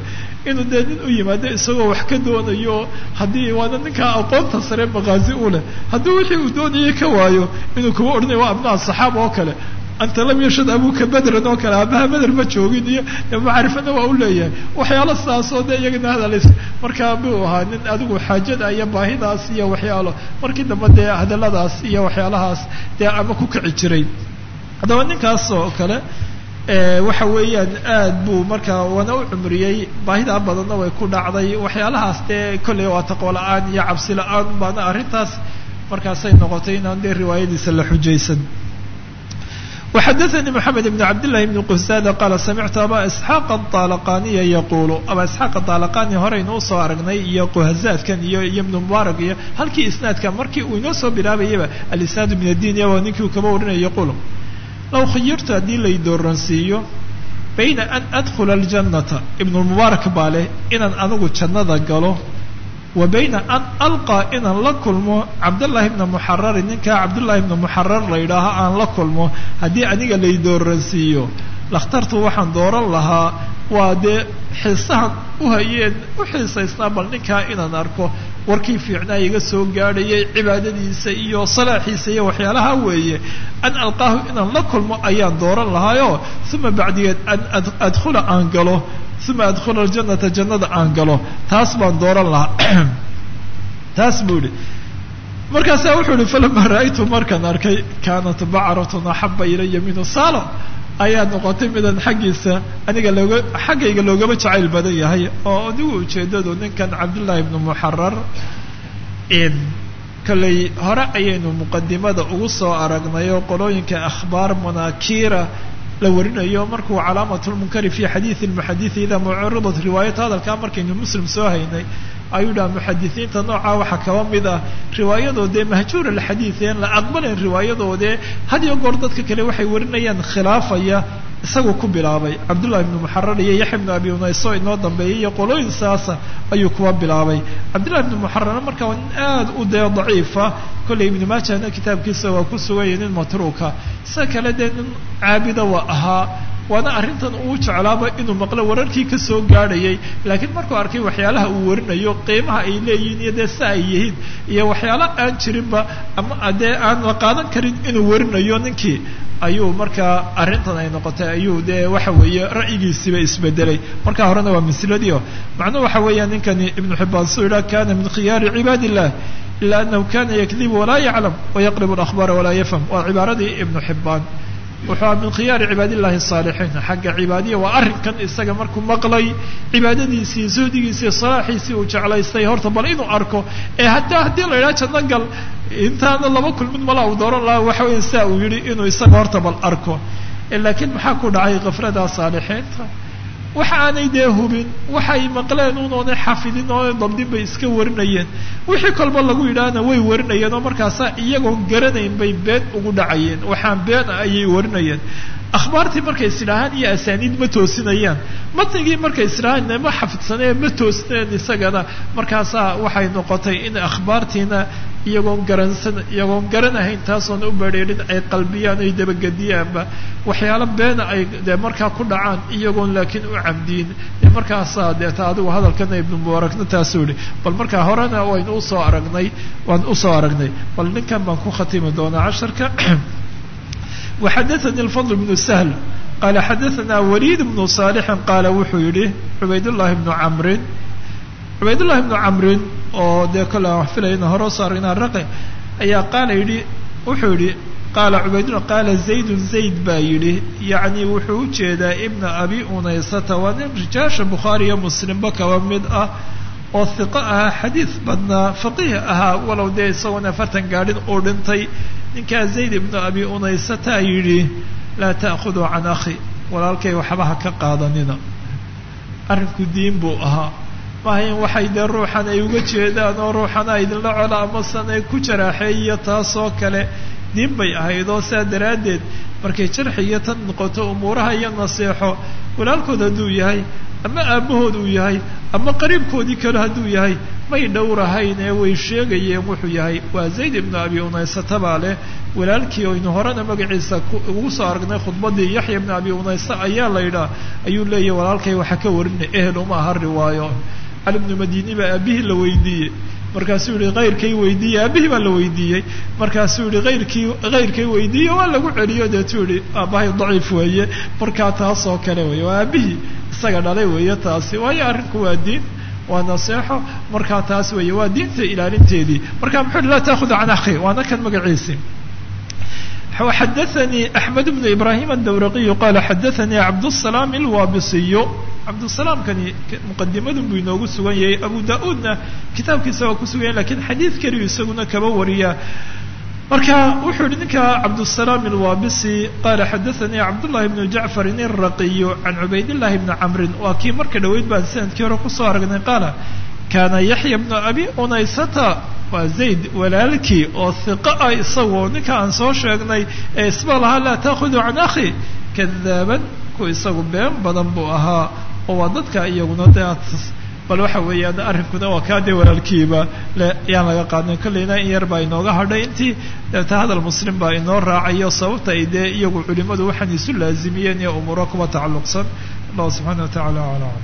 Inuu dee nin u yimaado isagoo wax ka doonayo haddii waana ninkaa aqoonta sare makaazi u leh. Haddii wixii uu doonayay ka waayo inuu kuba odhanayo waa abnaa saxaaba oo kale anta lam yashad abuka bedran oo kale aabaha beder ma joogin iyo macrifana waa u leeyahay waxyaalo sidaasoo dee iyagana hadalays markaa buu ahaa nin adigu xaajada iyo baahidaas iyo waxyaalo markii dambe dee hadaladaas iyo waxyaalahaas dee ama ku kici jiray haddaba ninkaas oo kale waxa weeyaan aad buu markaa wana u cumriyey baahidaa badanna way ku dhacday waxyaalahaas dee kolley waa taqwo la'aan iyo cabsi la'aan baana arrintaas markaasay noqotay inaan dee riwaayadiisa la xujaysan وxdثnي محمد بن عبد الله بن qساd qال سمعت abا اسحاq الطالقانيa yqul abا اسحاq الطالقاني horeynu usoo aragnay iyo qhزاadkan iyo iyo بن مبارك iyo halkii isناadka markii uu inoo soo bilaabayaba الاسناad من الدين waa ninkii uu kaba warinaya yqul low khayirtu haddii lay dooransiiyo bayna an أdخل الجنة iبن المبارك baa leh inaan anigu jannada galo wa bayna an alqaa inaan la kulmo cabdullaahi bna muxarari ninkaa cabdullaahi bna muxarar la yidhaaho aan la kulmo haddii aniga lay dooransiiyo lakhtartu waxaan dooran lahaa waa dee xiisahan u hayeen u xiisaysnaa bal ninkaa inaan arko warkii fiicnaa iga soo gaadhayay cibaadadiisa iyo salaaxiisa iyo waxyaalaha weeye an alqaahu inaan la kulmo ayaan dooran lahaayo. Uma bacdigeed an adkhula aan galo. Uma adkhula aljanata jannada aan galo. Taas baan dooran lahaa. [CLEARS THROAT] Taas buu ihi markaasaa wuxuu ihi falamaa ra'aytu markaan arkay kaanat bacratun axaba ilaya minhu salo ayaa noqotay midaan xaggiisa aniga looga xaggayga loogaba jacayl badan yahay. Oo adigu ujeedadu ninkan cabdullaahi ibnu muxarar kolley hore ayaynu muqadimada ugu soo aragnay oo qolooyinka akhbaar manakira la warinayo. Markuu calaamatulmunkari fi xadiidi lmuxadidi idaa mucaridat riwaayata hadalkaa markaynu muslim soo haynay ayuu dhaha muxadisiinta noocaa waxaa kaba mid ah riwaayadoodee mahjuur alxadiid een la aqbalayn riwaayadoodee had iyo goor dadka kale waxay warinayaan khilaafaya isaguu ku bilaabay. Cabdullahi ibnu muxarar iyo yaxya ibnu abi unayso inoo dambeeyay iyo qolooyin saasa ayuu kuwa bilaabay. Cabdullahi ibnu muxararna markaa waa nin aad u dee daciifa kolley ibnu maajahna kitaabkiisa waa ku suganya nin matruuka. Sida kale dee nin caabida waa ahaa waana arrintan uu jeclaaba inuu maqlo wararkii ka soo gaadhayay. Laakiin markuu arkay waxyaalaha uu warinayo qiimaha ay leeyihiin iyo dee si ay yihiin iyo waxyaalo aan jirinba ama dee aan la qaadan karin inuu warinayo ninkii ayuu markaa arrintan ay noqotay ayuu dee waxa weeye ra'yigiisiiba isbedelay. Markaa horena waa misladii macnuhu waxa weeya ninkani ibnu xibbaan suu yidhaha kana min khiyaari cibaad illah ila anahu kana yakdibu walaa yaclam wayaqrib alahbaara walaa yafham. Waa cibaaradii ibnu xibbaan wuxuu min khiyaari cibaad illahi saalixiin xagga cibaadiya waa arrinkan isaga markuu maqlay cibaadadiisii zuhdigiisii salaaxiisii uu jeclaystay. Horta bal inuu arko ee hataa haddii la yidhaha janno gal intaana laba kulmid malaa uu dooran lahaa waxa weya saa uu yidhi inuu isaga horta bal arko. Laakiin maxaa ku dhacay khafradaa saalixiinta waxa aanay dee hubin waxay maqleen unoonay xafidin oo dabdin bay iska warinayeen. Wixii kolba lagu yidhaahna way warinayeen oo markaasaa iyagoon garanayn bay been ugu dhacayeen. Waxaan been ah ayay warinayeen akhbaartii markay isidhaahaan iyo asaaniid ma toosinayaan. Matnigii markay isidhaahaan ma xafidsaneen ma toosineen isagana. Markaasaa waxay noqotay in akhbaartiina iyagoon garansan iyagoon garanahayn taasoon u badheerin ay qalbiyaan ay dabagediyaanba waxyaalo beena ay dee markaa ku dhacaan iyagoon laakiin u camdiin dee markaasaa deeta adigu hadalkana ibnu mubarakna taasuu yihi bal markaa horena waynu u soo aragnay waan u soo aragnay. Bal ninkan baan ku khatimi doonaa casharka [CLEARS THROAT] waxadaani alfadl بن sahl qaala xadaana waliid bnu saalixin qaala wuxuu yidhi cubaydullahi bnu camrin cubaydullahi bnu camrin oo dee kole aan wax filaya ina hore soo aragnaan raqi ayaa qaala yidhi wuxuu yidhi qaala cubaydullah qaala zaydun zayd baa yidhi yacni wuxuu u jeedaa ibna abi unaysata waa nin rijaasha bukhaari iyo muslimba kaba mid ah oo hiqo ahaa xadiis badnaa faqiih ahaa walow dee isagoona dhintay ninkaa zayd ibnu abi unaysataa yidhi laa ta'khuduu can akhi. Walaalkay waxba ha ka qaadanina. Arrinku diin buu ahaa. Maaha in waxay dee ruuxan ay uga jeedaan oo ruuxana idinla cola amasan ay ku jaraaxeeyiyo taasoo kale diin bay ahayd oo saa daraaddeed markay jarxi iyo tan noqoto umuuraha iyo naseexo walaalkood hadduu yahay ama aabbahood uu yahay ama qariibkoodii kale hadduu yahay may dhowrahayn ee way sheegayeen wuxuu yahay waa zayd ibnu abi unaysata baa leh walaalkii oynu horena magaciisa ugu soo aragnay khudbaddii yaxya ibnu abi unaysa ayaa la yidhaah ayuu leeyahy walaalkay waxa ka warinay ehel uma aha riwaayo. Cali bnu madini baa aabihii la weydiiyey markaasuu yihi kayrkay weydiiye aabihii baa la weydiiyey. Markaasuu yihi ayrkii kayrkay weydiiye waa lagu celiyo. Deetuu yihi aabahay daciif weeye markaa taas kale weeye waa aabihii isaga dhalay weeye taasi waayo arrinku waa diin waa naseexo markaa taas weeye waa diinta ilaalinteedii. Marka muxuu yidhi laa taakhud can akhi waana kan magaciisi. Xadaanii axmed bnu ibraahim adawraqiyu qaala xadaanii cabdusalaam alwaabisiyu cabdusalaamkani muqadimadun buu inoogu sugan yahay. Abu da'uudna kitaabkiisa waa kusugan yahay lakiin xadiid keliyu isaguna kaba wariya. Marka wuxuu yihi ninka cabdusalaam ilwaabisi qaala xadaanii cabdullahi bnu jacfarin alraqiyu can cubaydillahi bni camrin. Waa kii marka dhaweyd baan sannadkii hore ku soo aragnay qaala kaana yaxya bnu abi unaysata. Waa zayd walaalkii oo hiqo ah isagoo ninka aan soo sheegnay ee isba lahaa laa taakhuduu can akhi. Kadaaban ku isagu been badan buu ahaa oo waa dadka iyaguna dee bal waxa weeyaan arrinkuna waa kaa dee walaalkiiba yaan laga qaadin kolleyna in yar baa inooga hadhay. Intii deeta hadal muslim baa inoo raacayo sababta ay dee iyagu culimmadu waxaan isu laazimiyeen iyo umuuro kuwa tacalluqsan. Allah subxaana wa tacaala ala alam.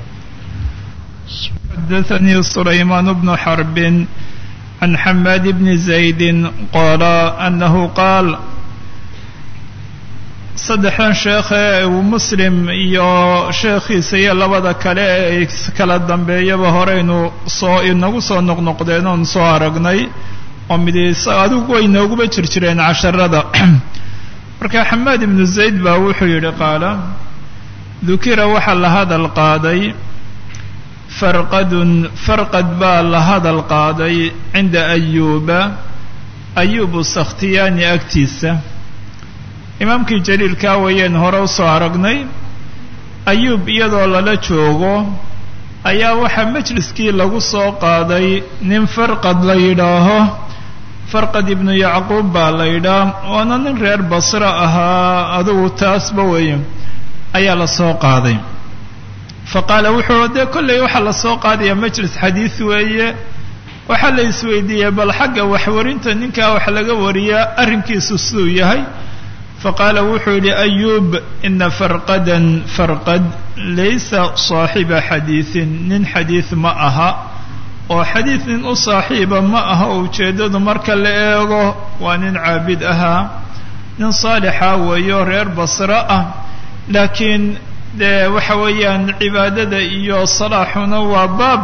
xadathanii sulaymaan bnu xarbin can xamaad bni zaydin qala anahu qaal saddexdan sheekhe uu muslim iyo sheekhiisa iyo labada kale ee kala dambeeyaba horeynu soo inagu soo noqnoqdeen oon soo aragnay oo midis adigu way nooguba jir casharada [CLEARS THROAT] marka xamaad ibnu zayd baa wuxuu yidhi qaala dukira waxaa la hadal qaaday farqadun farqad baa la hadal qaaday cinda ayuuba ayuubu sakhtiyaani agtiisa imaamkii jaliilkaa wayeen hore u soo aragnay ayuub iyadoo lala joogo ayaa waxaa majliskii lagu soo qaaday nin farqad la yidhaaho. Farqad ibnu yacquub baa la yidhaah waana nin reer basro ahaa adigu taasba weeye ayaa la soo qaaday. Faqaala wuxuu dee kolley waxaa la soo qaadaya majlis xadiid weeye? Waxaa la isweydiiyey bal xagga waxwarinta ninkaa wax laga wariyaa arrinkiisu siduu yahay faqaala wuxuu yidhi ayuub ina farqadan farqad laysa saaxiba xadiidin nin xadiid ma aha oo xadiid nin u saaxiiba ma aha oo ujeeddadu marka la eego waa nin caabid ahaa nin saalixa weeyo reer basro ah laakiin dee waxa weeyaan cibaadada iyo salaaxuna waa baab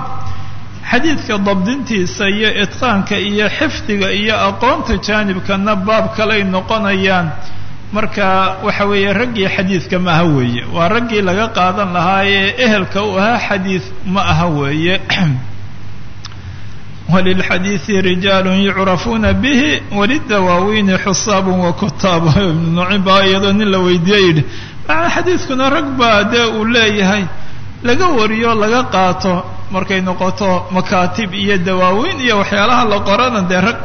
xadiidka dabdintiisa iyo idqaanka iyo xifdiga iyo aqoonta jaanibkana baab kaley noqonayaan marka waxa weeye raggii xadiidka ma aha weeye. Waa raggii laga qaadan lahaa ee ehelka u ahaa xadiid ma aha weeye. [CLEARS THROAT] Walilxadiidi rijaalu yucrafuuna bihi walidawaawiini xusaabun wa kutaab. [LAUGHS] Ibnu nuciim baa iyadoo nin la weydiiye yidhi macnaa xadiidkuna rag baa dee uu leeyahay laga wariyo laga qaato markay noqoto makaatib iyo dawaawiin iyo waxyaalaha la qorana dee rag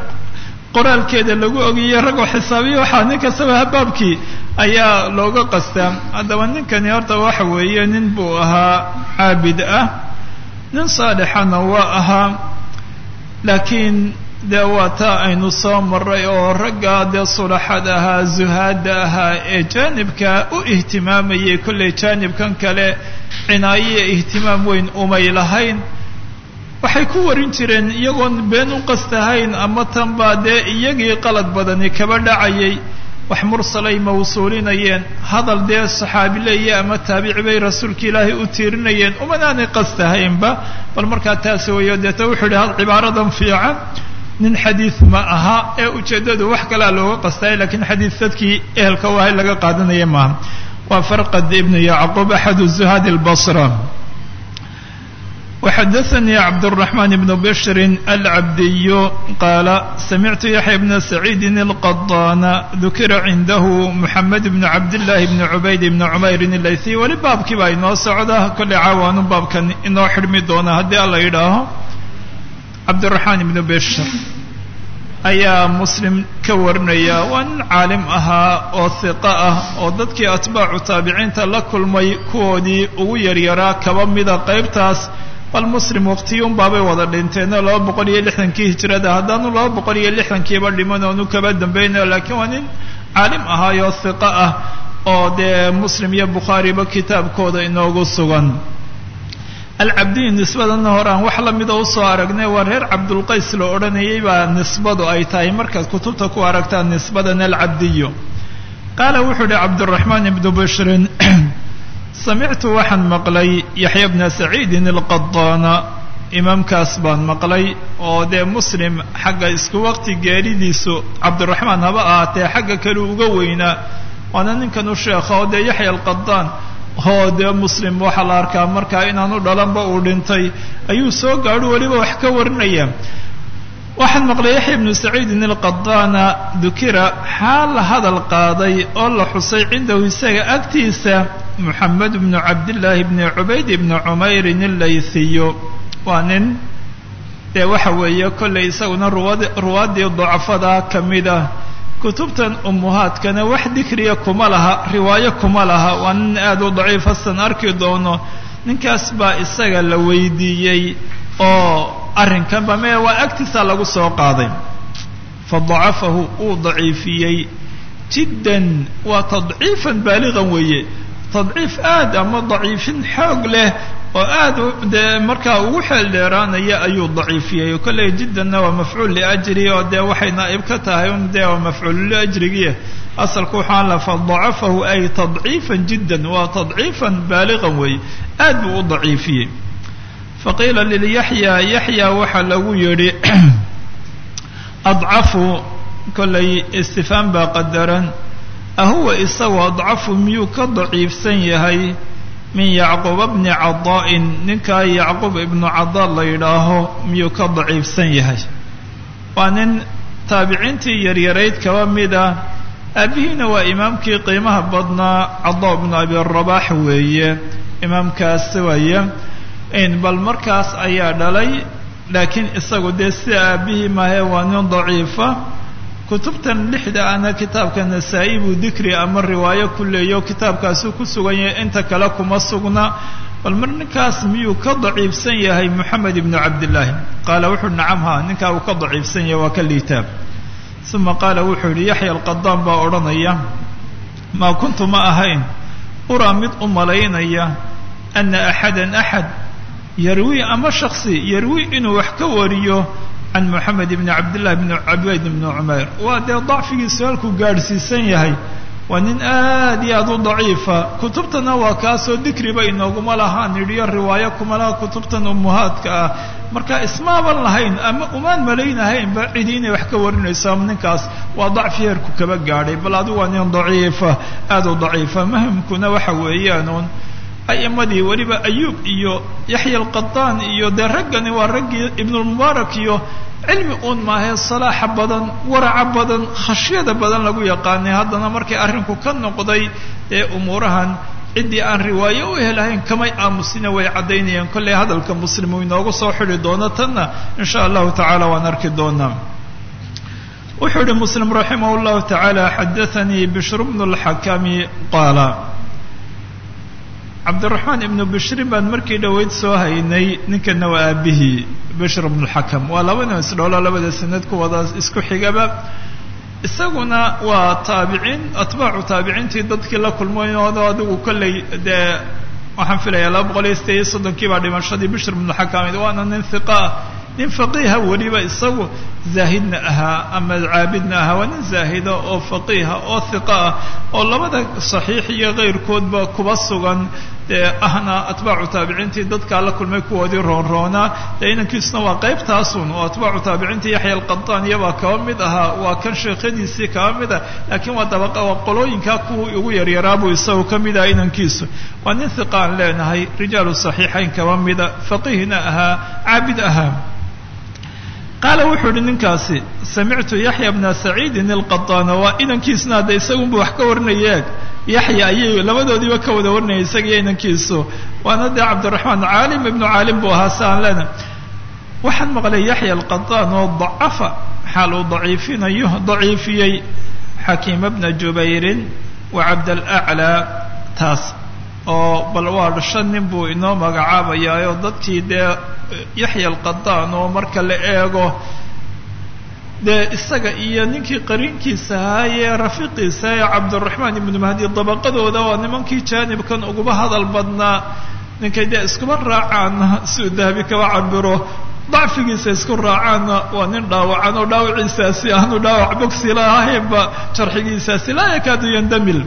qoraalkeeda lagu ogiye ragoo xisaabiya waxaa nin kastaba habaabkii ayaa looga qastaa. Haddaba ninkani horta waxa weeye nin buu ahaa caabid ah. Nin saalixana waa ahaa. Laakiin dee waa taa aynu soo maray oo ragga dee sulaxad ahaa zuhaada ahaa ee jaanibka u ihtimaamayay kollay jaanibkan kale cinaayo ihtimaam weyn umay lahayn waxay ku warin jireen iyagoon been u qastahayn ama tanbaa dee iyagii qalad badani kaba dhacayay. Wax mursalay mawsuulinayeen hadal dee saxaabileeye ama taabici bay rasuulka ilaahay u tiirinayeen. Umanaanay qastahaynba bal markaa taasi wayo deeta wuxuu idhi had cibaaradan fiican? Nin xadiid ma aha. Ee ujeeddadu wax kalea looga qastahay lakiin xadiid dadkii ehelka wahay laga qaadanaya maaha. Waa farqad ibnu yacquub axadu zuhaad albasra وxdثnي cبدالرحمن بن بشر العبدي قال سمعت يحيى بن سعيد القضان ذkر عnده محمد بن عبدالله بن عبيد بن عمyر الlayثي weli baabkii baa inoo socda kollay caawaanu baabkan inoo xidhmi doona haddii alla yidhaaho cabdالرحمن بن بشر ayaa muslim ka warinaya waa nin caalim ahaa oo hiqo ah oo dadkii atbaacu taabiciinta la kulmay kuwoodii ugu yaryaraa kaba mida qaybtaas bal muslim waqtiyuun baabay wada dhinteenoo laba boqol iyo lixdankii hijrada. Haddaanu laba boqol iyo lixdankiiba dhiman oonu kaba dambaynayo laakiin waa nin caalim ahaayoo hiqo ah oo dee muslim iyo bukhaariba kitaabkooda inoogu sugan. Alcabdiyi nisbadana hore aan wax lamida u soo aragnay waa reer cabdulqays la odhanayay baa nisbadu ay tahay. Markaad kutubta ku aragtaan nisbadan alcabdiyu qaala wuxuu ihi cabduraxmaan ibnu bashrin [CLEARS THROAT] samictu waxaan maqlay yaxya bna saciidin alqadaana imaamkaas baan maqlay oo dee muslim xagga isku waqti geeridiisu cabdiraxmaan haba ahaatee xagga kale uga weynaa waana ninkan u sheekha oo dee yaxya alqadaan oo dee muslim waxaa la arkaa markaa inaanu dhalanba uu dhintay ayuu soo gaadho weliba wax ka warinaya waxaan maqlay yaxya ibnu saciidin alqadaana dukira xaal la hadal qaaday oo la xusay cindahu isaga agtiisa moxamed bnu cabdillaahi bni cubayd bni cumayrin allaythiyo waa nin dee waxa weeye kollay isaguna ruwad ruwaaddii ka mid ah. Kutubtan ummuhaadkana wax dikriya kuma laha riwaayo kuma laha. Waa nin aada u daciif hasan arki doono. Ninkaas baa isaga la weydiiyey oo arrinkanba mee waa agtiisaa lagu soo qaaday. Fa dacafahu uu daciifiyey jiddan waa tadciifan baaligan weeye. Tadciif aad ama daciifin xoog leh oo aad dee markaa ugu xeel dheeraanaya ayuu daciifiyey. Kolley jiddanna waa mafcuul liajri oo dee waxay naa'ib ka tahay un dee waa mafcuul liajrigiya asalku waxaan la fadacafahu ay tadciifan jiddan waa tadciifan baaligan weeye. Aad buu u daciifiyey faqiila lilyaxya yaxya waxaa lagu yidhi [CLEARS THROAT] adcafu kollay istifhaam baa qadaran. Ahuwa isagu adcafu miyuu ka daciifsan yahay? Min yacquuba bni cadaa'in ninkaa yacquub ibnu cadaa la yidhaaho miyuu ka daciifsan yahay. Waa nin taabiciintii yaryarayd kaba mid ah. Aabihiina waa imaamkii qiimaha badnaa cadaa bnu abi rabaax weeye. Imaamkaas waye bal markaas ayaa dhalay laakiin isagu dee sida aabihii maahe waa nin daciifa. Kutubtan lixda ana kitaabka nasaa-i buu dikri ama riwaayo ku leeyo kitaabkaasuu ku sugan yahay inta kale kuma sugna. Bal mar ninkaas miyuu ka daciifsan yahay moxamed ibnu cabdillaahi qaala wuxuu nacam ha ninkaa uu ka daciifsan yahay waa ka liitaab. Uma qaala wuxuu yihi yaxya alqadaan baa odhanaya maa kuntu ma ahayn uraa mid u malaynaya ana axadan axad yarwi ama shaksi yarwi inuu wax ka wariyo can moxamed ibni cabdillahi bni cabayd bni cumayr waa dee dacfigiisu halkuu gaadhsiisan yahay. Waa nin aad iyo aad u daciifa. Kutubtana waa kaasoo dikriba inooguma lahaan. Idhiyo riwaayo kuma laha. Kutubtan ummuhaadka ah. Marka ismaaban lahayn ama umaan malaynahaynba cidi inay wax ka warinayso ama ninkaas. Waa dacfi heerku kaba gaadhay. Bal adigu waa nin daciifa aad u daciifa. Mahimkuna waxa weeyaanuun a'imadii weliba ayuub iyo yaxya alqadaan iyo dee raggani waa raggii ibnulmubaarak iyo cilmi uun maahee salaaxa badan waraca badan khashyada badan lagu yaqaanay. Haddana markay arrinku ka noqday ee umuurahan ciddii aan riwaayo u helahayn kamay aamusina way caddaynayaan. Kollay hadalka muslim uu inoogu soo xidi doono tanna in sha allahu tacaala waan arki doonaa. Wuxuu yihi muslim raximah llahu tacaala xadaanii bishr bnu lxakami cabdiraxmaan ibnu bishrin baan markii dhoweyd soo haynay ninkana waa aabihii bishr ibnuxakam waa labana isdhoolo labada sanad ku wada isku xigaba. Isaguna waa taabiciin atbaacu taabiciintii dadkii la kulmayoodo adigu kolley dee waxaan filayaa laba boqol iyo sideed iyo soddonkii baa dhimashadii bishr ibnuxakam waana nin hiqaa nin faqiiha weliba isagu zaahidna ahaa ama caabidna ahaa waa nin zaahida oo faqiiha oo hiqa ah oo labada saxiix iyo kayrkoodba kuba sugan. Dee ahna atbaacu taabiciintii dadkaa la kulmay kuwoodii roonroonaa dee inankiisuna waa qaybtaasun oo atbaacu taabiciintii yaxya alqataan iyabaa kaba mid ahaa waa kan sheekhadiisii kaba mid ah. Laakiin waa dabaqa waa qolooyinkaa kuwii ugu yaryaraabuu isagu ka mid ah inankiisu. Waa nin hiqa aan leenahay rijaalu saxiixayn kaba mida faqiihna ahaa caabid ahaa qaala wuxuu ihi ninkaasi samictu yaxya bna saciidin alqaطaana waa inankiisna hadda isagunbu wax ka warinaya yaxya ayay labadoodiiba ka wada warinaya isagiyo inankiisu. Waana dee cabdiraxmaan caalim ibnu caalim buu ahaa si aan waxaan maqlay yaxya alqaطaan oo dacafa xaal uu daciifinayo daciifiyey. Xakiima bna jubayrin wa cabdalaclaa taas oo bal waa shan nin buu inoo magacaabayaa oo dadkii dee yaxya alqataan oo marka la eego dee isaga iyo ninkii qariinkiisa ahaa ee ee cabdiraxmaan ibnu mahdi dabaqadooda waa nimankii jaanibkan uguba hadal badnaa. Ninkay dee iskuma raacaanna siuu dahabi kaba cabiro dacfigiisa isku raacaanna waa nin dhaawacan oo dhaawaciisaasi aanu dhaawac bogsi lahaynba jarxigiisaasi laa yakaadu yandamil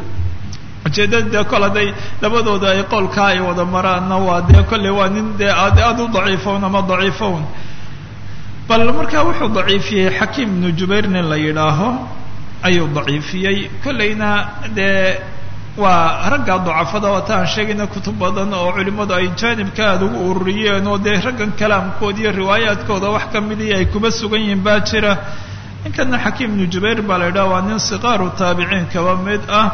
ujeeddada dee kol hadday labadooda ay qowlkaa ay wada maraanna waa dee kolley waa nin dee aad aada u daciifown ama daciifown. Bal markaa wuxuu daciifiyey xakiim ibnu jubayr nin la yidhaaho ayuu daciifiyey. Kolleyna dee waa raggaa dacafada waata aan sheegayna kutub badan oo culimmadu ay jaanibka aada ugu ururiyeen oo dee raggan kalaamkooda iyo riwaayaadkooda wax ka midii ay kuba sugan yihiin baa jira. Ninkana xakiim ibnu jubayr baa la yidhaha waa nin siqaaru taabiciin kaba mid ah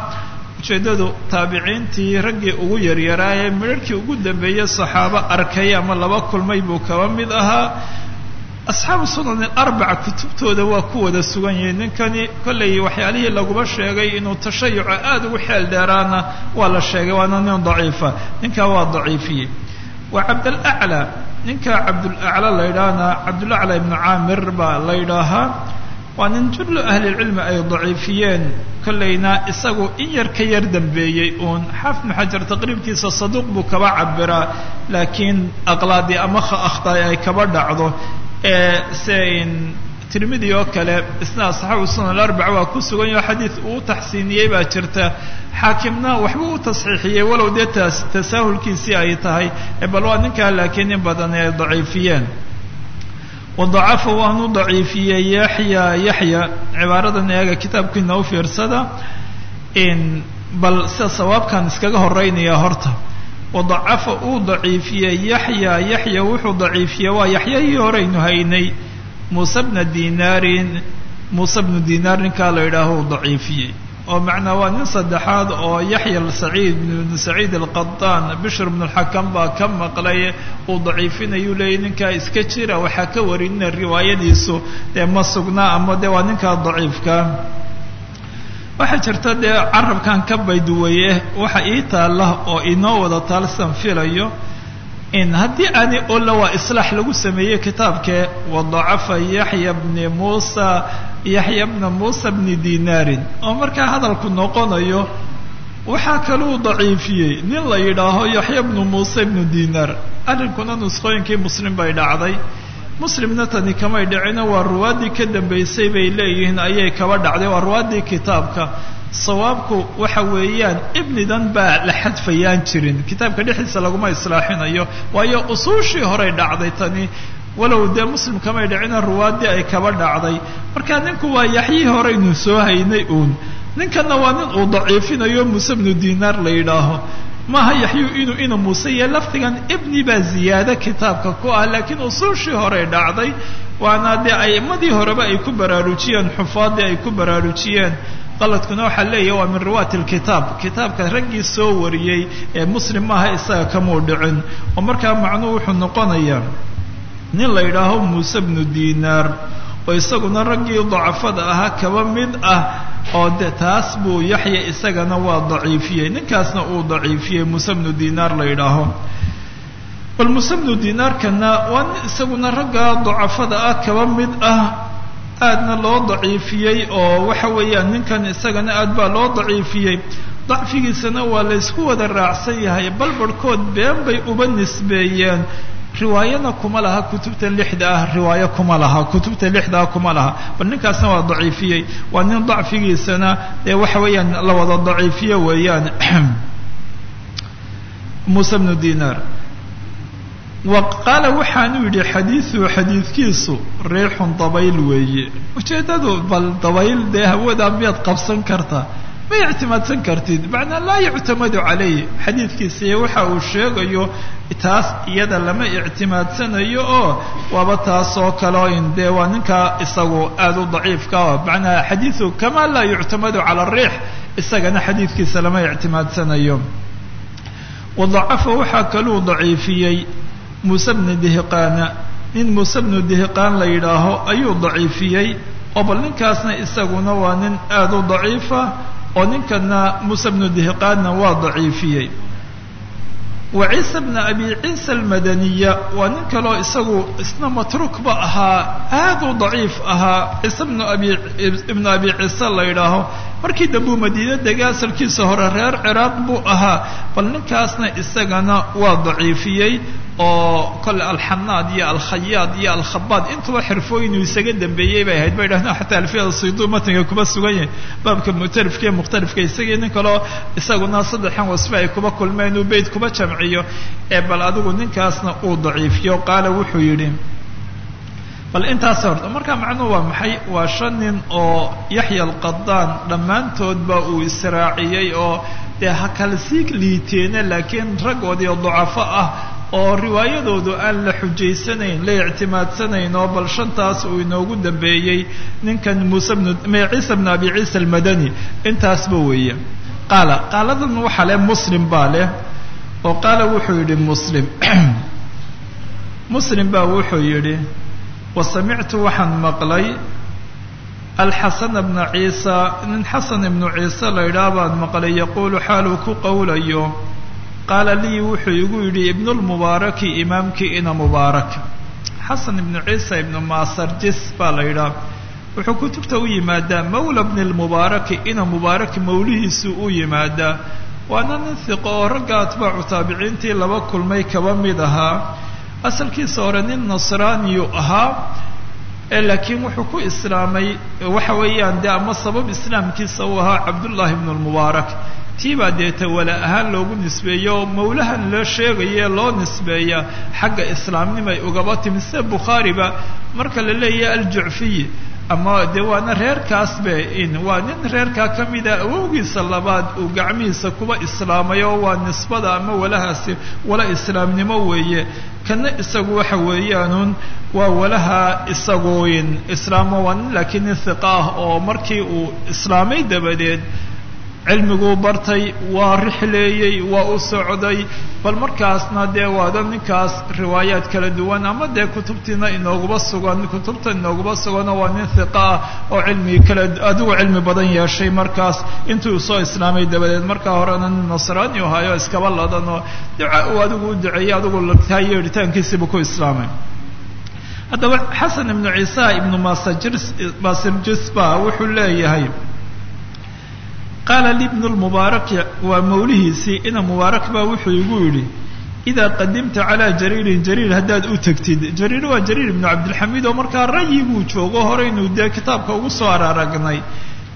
ujeeddadu taabiciintii raggii ugu yaryaraa ee midharhkii ugu dambeeyey saxaabo arkay ama laba kulmay buu kaba mid ahaa. Asxaabu sunan alarbaca kutubtooda waa ku wada sugan yihiin. Ninkani kollay waxyaalihii laguma sheegay inuu tashayuca aada ugu xeel dheeraana waa la sheegay waana nin daciifa. Ninkaa waa daciifiyey waa cabdalaclaa ninka cabdulacla la yidhaahna cabdulacla ibnu caamir baa la yidhaahaa waa nin jullu ahlilcilmi ay daciifiyeen. Kollayna isagu in yar ka yar dambeeyey uun. Xaafid ibnu xajar taqriibkiisa saduuq buu kaba cabiraa laakiin aqlaadi ama akhtaay ay kaba dhacdo. Sein tirmidi oo kale isna asxaabu sunan alarbaca waa ku sugan yaho xadiid uu taxsiiniyey baa jirta. Xaakimna waxbuu u tasxiixiyey walow dee tasaahulkiisii ay tahay. Bal waa ninkaa laakiin in badan ay daciifiyeen wadacafa waanu daciifiyey yaxya yaxya. Cibaaradan eega kitaabkiina u fiirsada bal sida sawaabkan iskaga horeynaya horta. Wadacafa uu daciifiyey yaxya yaxya wuxuu daciifiyey. Waa yaxyahii horeynu haynay. Muuse bna dinaarin muuse bnu dinaar ninkaa la yidhaaho uu daciifiyey oo macnaa waa nin saddexaad oo yaxya saciid bnu saciid alqataan bishr bnu lxakam baa ka maqlay uu daciifinayuu leeyay ninkaa iska jira waxaa ka warinina riwaayadiisu dee ma sugnaa ama de waa ninkaa daciifka. Waxaa jirta dee carabkan ka bayduwaye waxa ii taalla oo inoo wada taalsan filayo in haddii aani olla waa islaax lagu sameeyey kitaabkee wadacafa yaxya bni muusa yaxya bna muusa bni dinaarin. Oo markaa hadalku noqonayo waxaa kaluu daciifiyey. Nin la yidhaaho yaxya bnu muuse bnu dinaar. Arrinkuna nusqooyinkii muslim bay dhacday muslimna tani kamay dhicino waa ruwaaddii ka dambaysay bay leeyihiin ayay kaba dhacday waa ruwaaddii kitaabka. Sawaabku waxa weeyaan ibnidan baa la xadfayaan jirin. Kitaabka dhexdiisa laguma islaaxinayo waayo usuushii horey dhacday tani. Walow dee muslim kamay dhicina ruwaaddii ay kaba dhacday. Marka ninku waa yaxyihii horeynu soo haynay uun. Ninkanna waa nin uu daciifinayo muuse bnu dinaar la yidhaaho maaha yaxyu inuu ina muuse iyo lafdigan ibni baa ziyaado kitaabka ku ah laakiin usuushii horey dhacday waana dee aimadii horeba ay ku baraarujiyeen xufaaddii ay ku baraarujiyeen qaladkuna waxaa leeyahy waa min riwaayat alkitaab kitaabka raggii soo wariyey ee muslim maaha isaga kamuu dhicin. Oo markaa macnuhu wuxuu noqonayaa nin la yidhaaho muuse bnu dinaar oo isaguna raggii dacafada ahaa kaba mid ah oo de taas buu yaxya isagana waa daciifiyey. Ninkaasna uu daciifiyey muuse bnu dinaar la yidhaaho. Bal muuse bnu dinaarkana waa isaguna ragga dacafada ah kaba mid ah aadna loo daciifiyey oo waxa weeyaan ninkan isagana aad baa loo daciifiyey. Dacfigiisana waa laysku wada raacsan yahay bal barhkood been bay uba nisbeeyeen riwaayana kuma laha kutubta lixda ah riwaayo kuma laha kutubta lixda ah kuma laha. Bal ninkaasna waa daciifiyey waa nin dacfigiisana dee waxa weeyaan la wada daciifiye weeyaan. [CLEARS THROAT] Muuse bnu dinaar wa qaala waxaanu yidhi xadiiثu xadiidkiisu riixun dabayl weeye. Ujeeddadu bal dabayl dee hawada miyaad qabsan kartaa ma ictimaadsan kartid. Macnaa laa yuctamadu calayh xadiidkiisa waxa uu sheegayo taas iyada lama ictimaadsanayo oo waaba taas oo in dee waa ninkaa isagu aada u daciifka macnaa xadiidu kama laa yuctamadu cala ariix isagana xadiidkiisa lama ictimaadsanayo. Wadacafa waxaa kaluu daciifiyey muuse bnu dihiqaana nin muuse bnu dihiqaan la yidhaaho ayuu daciifiyey oo bal ninkaasna isaguna waa nin aada u daciifa oo ninkana muuse bnu dihiqaanna waa daciifiyey. Wa ciisa bna abi ciisa almadaniya waa nin kaloo isagu isna matruukba ahaa aada u daciif ahaa. Ciise bnu abi ibnu abi ciise la yidhaaho markii dambuu madiine dega asalkiisa hore reer ciraaq buu ahaa. Bal ninkaasna isagana waa daciifiyey oo kole alxanaad iyo alkhayaad iyo alkhabaad intuba xirfooyinuu isaga dambeeyey bay ahayd. Bay dhahdeen xataa alfiyada saydu matniga kuba sugan yahay. Baabka muctarifka iyo mukhtalifka isagii nin kaleo isaguna saddexan wasfe ay kuba kulmeen uu beyt kuba jamciyo. Ee bal adigu ninkaasna uu daciifiyo. Qaala wuxuu yidhi bal intaas horta markaa macnuhu waa maxay? Waa shan nin oo yaxya alqadaan dhammaantoodba uu israaciyey oo dee ha kala sii liiteene laakiin raggoodii dacafo ah oo riwaayadoodu aan la xujaysanayn la ictimaadsanayn oo bal shantaas uu inoogu dambeeyey ninkan muuse ciisa bnu abi ciisa almadani. Intaasba weeye. Qaala qaaladan waxaa leh muslim baa leh oo qaala wuxuu yidhi muslim. [CLEARS THROAT] Muslim baa wuxuu yidhi wa samictu waxaan maqlay alxasana bna ciisa nin xasan ibnu ciise la ydhaah baan maqlay yaquulu xaaluu ku qowlayo qaala lii wuxuu igu yidhi ibnulmubaaraki imaamkii ina mubaarak xasan ibnu ciisa ibnu maasarjis baa la yidhaah. Wuxuu kutubta u yimaadaa mawla bni lmubaaraki ina mubaarak mawlihiisu u yimaadaa. Waana nin hiqo oo ragga taabiciintii laba kulmay kaba mid ahaa asalkiisa hore nin nasraaniyu ahaa laakiin wuxuu ku islaamay waxa weeyaan dee ama sabab islaamkiisa uu ahaa cabdullaahi ibnu lmubaarak tii baa deeta wala ahaan loogu nisbeeyo mawlahan loo sheegaye loo nisbeeya xagga islaamnimay ugaba timi sida bukhaariba marka la leeyahay aljucfiy ama dee waana reerkaasbe in waa nin reerkaa ka mida awowgiisa labaad uu gacmihiisa kuba islaamay oo waa nisbada ama walahaasi wala islaamnimo weeye kana isagu waxa weeyaanun waa walaha isagu islaamo waa laakiin nin oo markii uu islaamay dabadeed cilmiguu bartay waa rixleeyey waa u socday. Bal markaasna dee waada ninkaas riwaayaad kala duwan ama dee kutubtiina inooguba sugan kutubta inooguba suganoo waa nin hiqa ah oo cilmigi kala adigu cilmi badan yeeshay markaas. Intuu soo islaamay dabadeed markaa horena nin nasraani ahayo iskaba ladanoo duca uu adigu u duceeyey adigu taa yeedhitaankiisiibu ku islaamay. Haddaba xasan ibnu ciisa ibnu masajrs masirjis ba wuxuu leeyahay qaala li bnu lmubaaraki waa mawlihiisii ina mubaarak baa wuxuu igu yidhi idaa qadimta calaa jariirin jariir haddaad u tegtid jariir waa jariir ibnu cabdilxamiid oo markaa rayiguu joogo horeynu dee kitaabka ugu soo araaragnay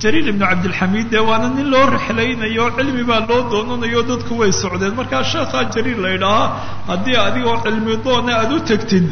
jariir ibnu cabdilxamiid dee waana nin loo rixlaynayo cilmi baa loo doonanayo dadku way socdeen markaa sheekhaa jariir la ydhaahaa haddii adigoo cilmi doona aad u tegtid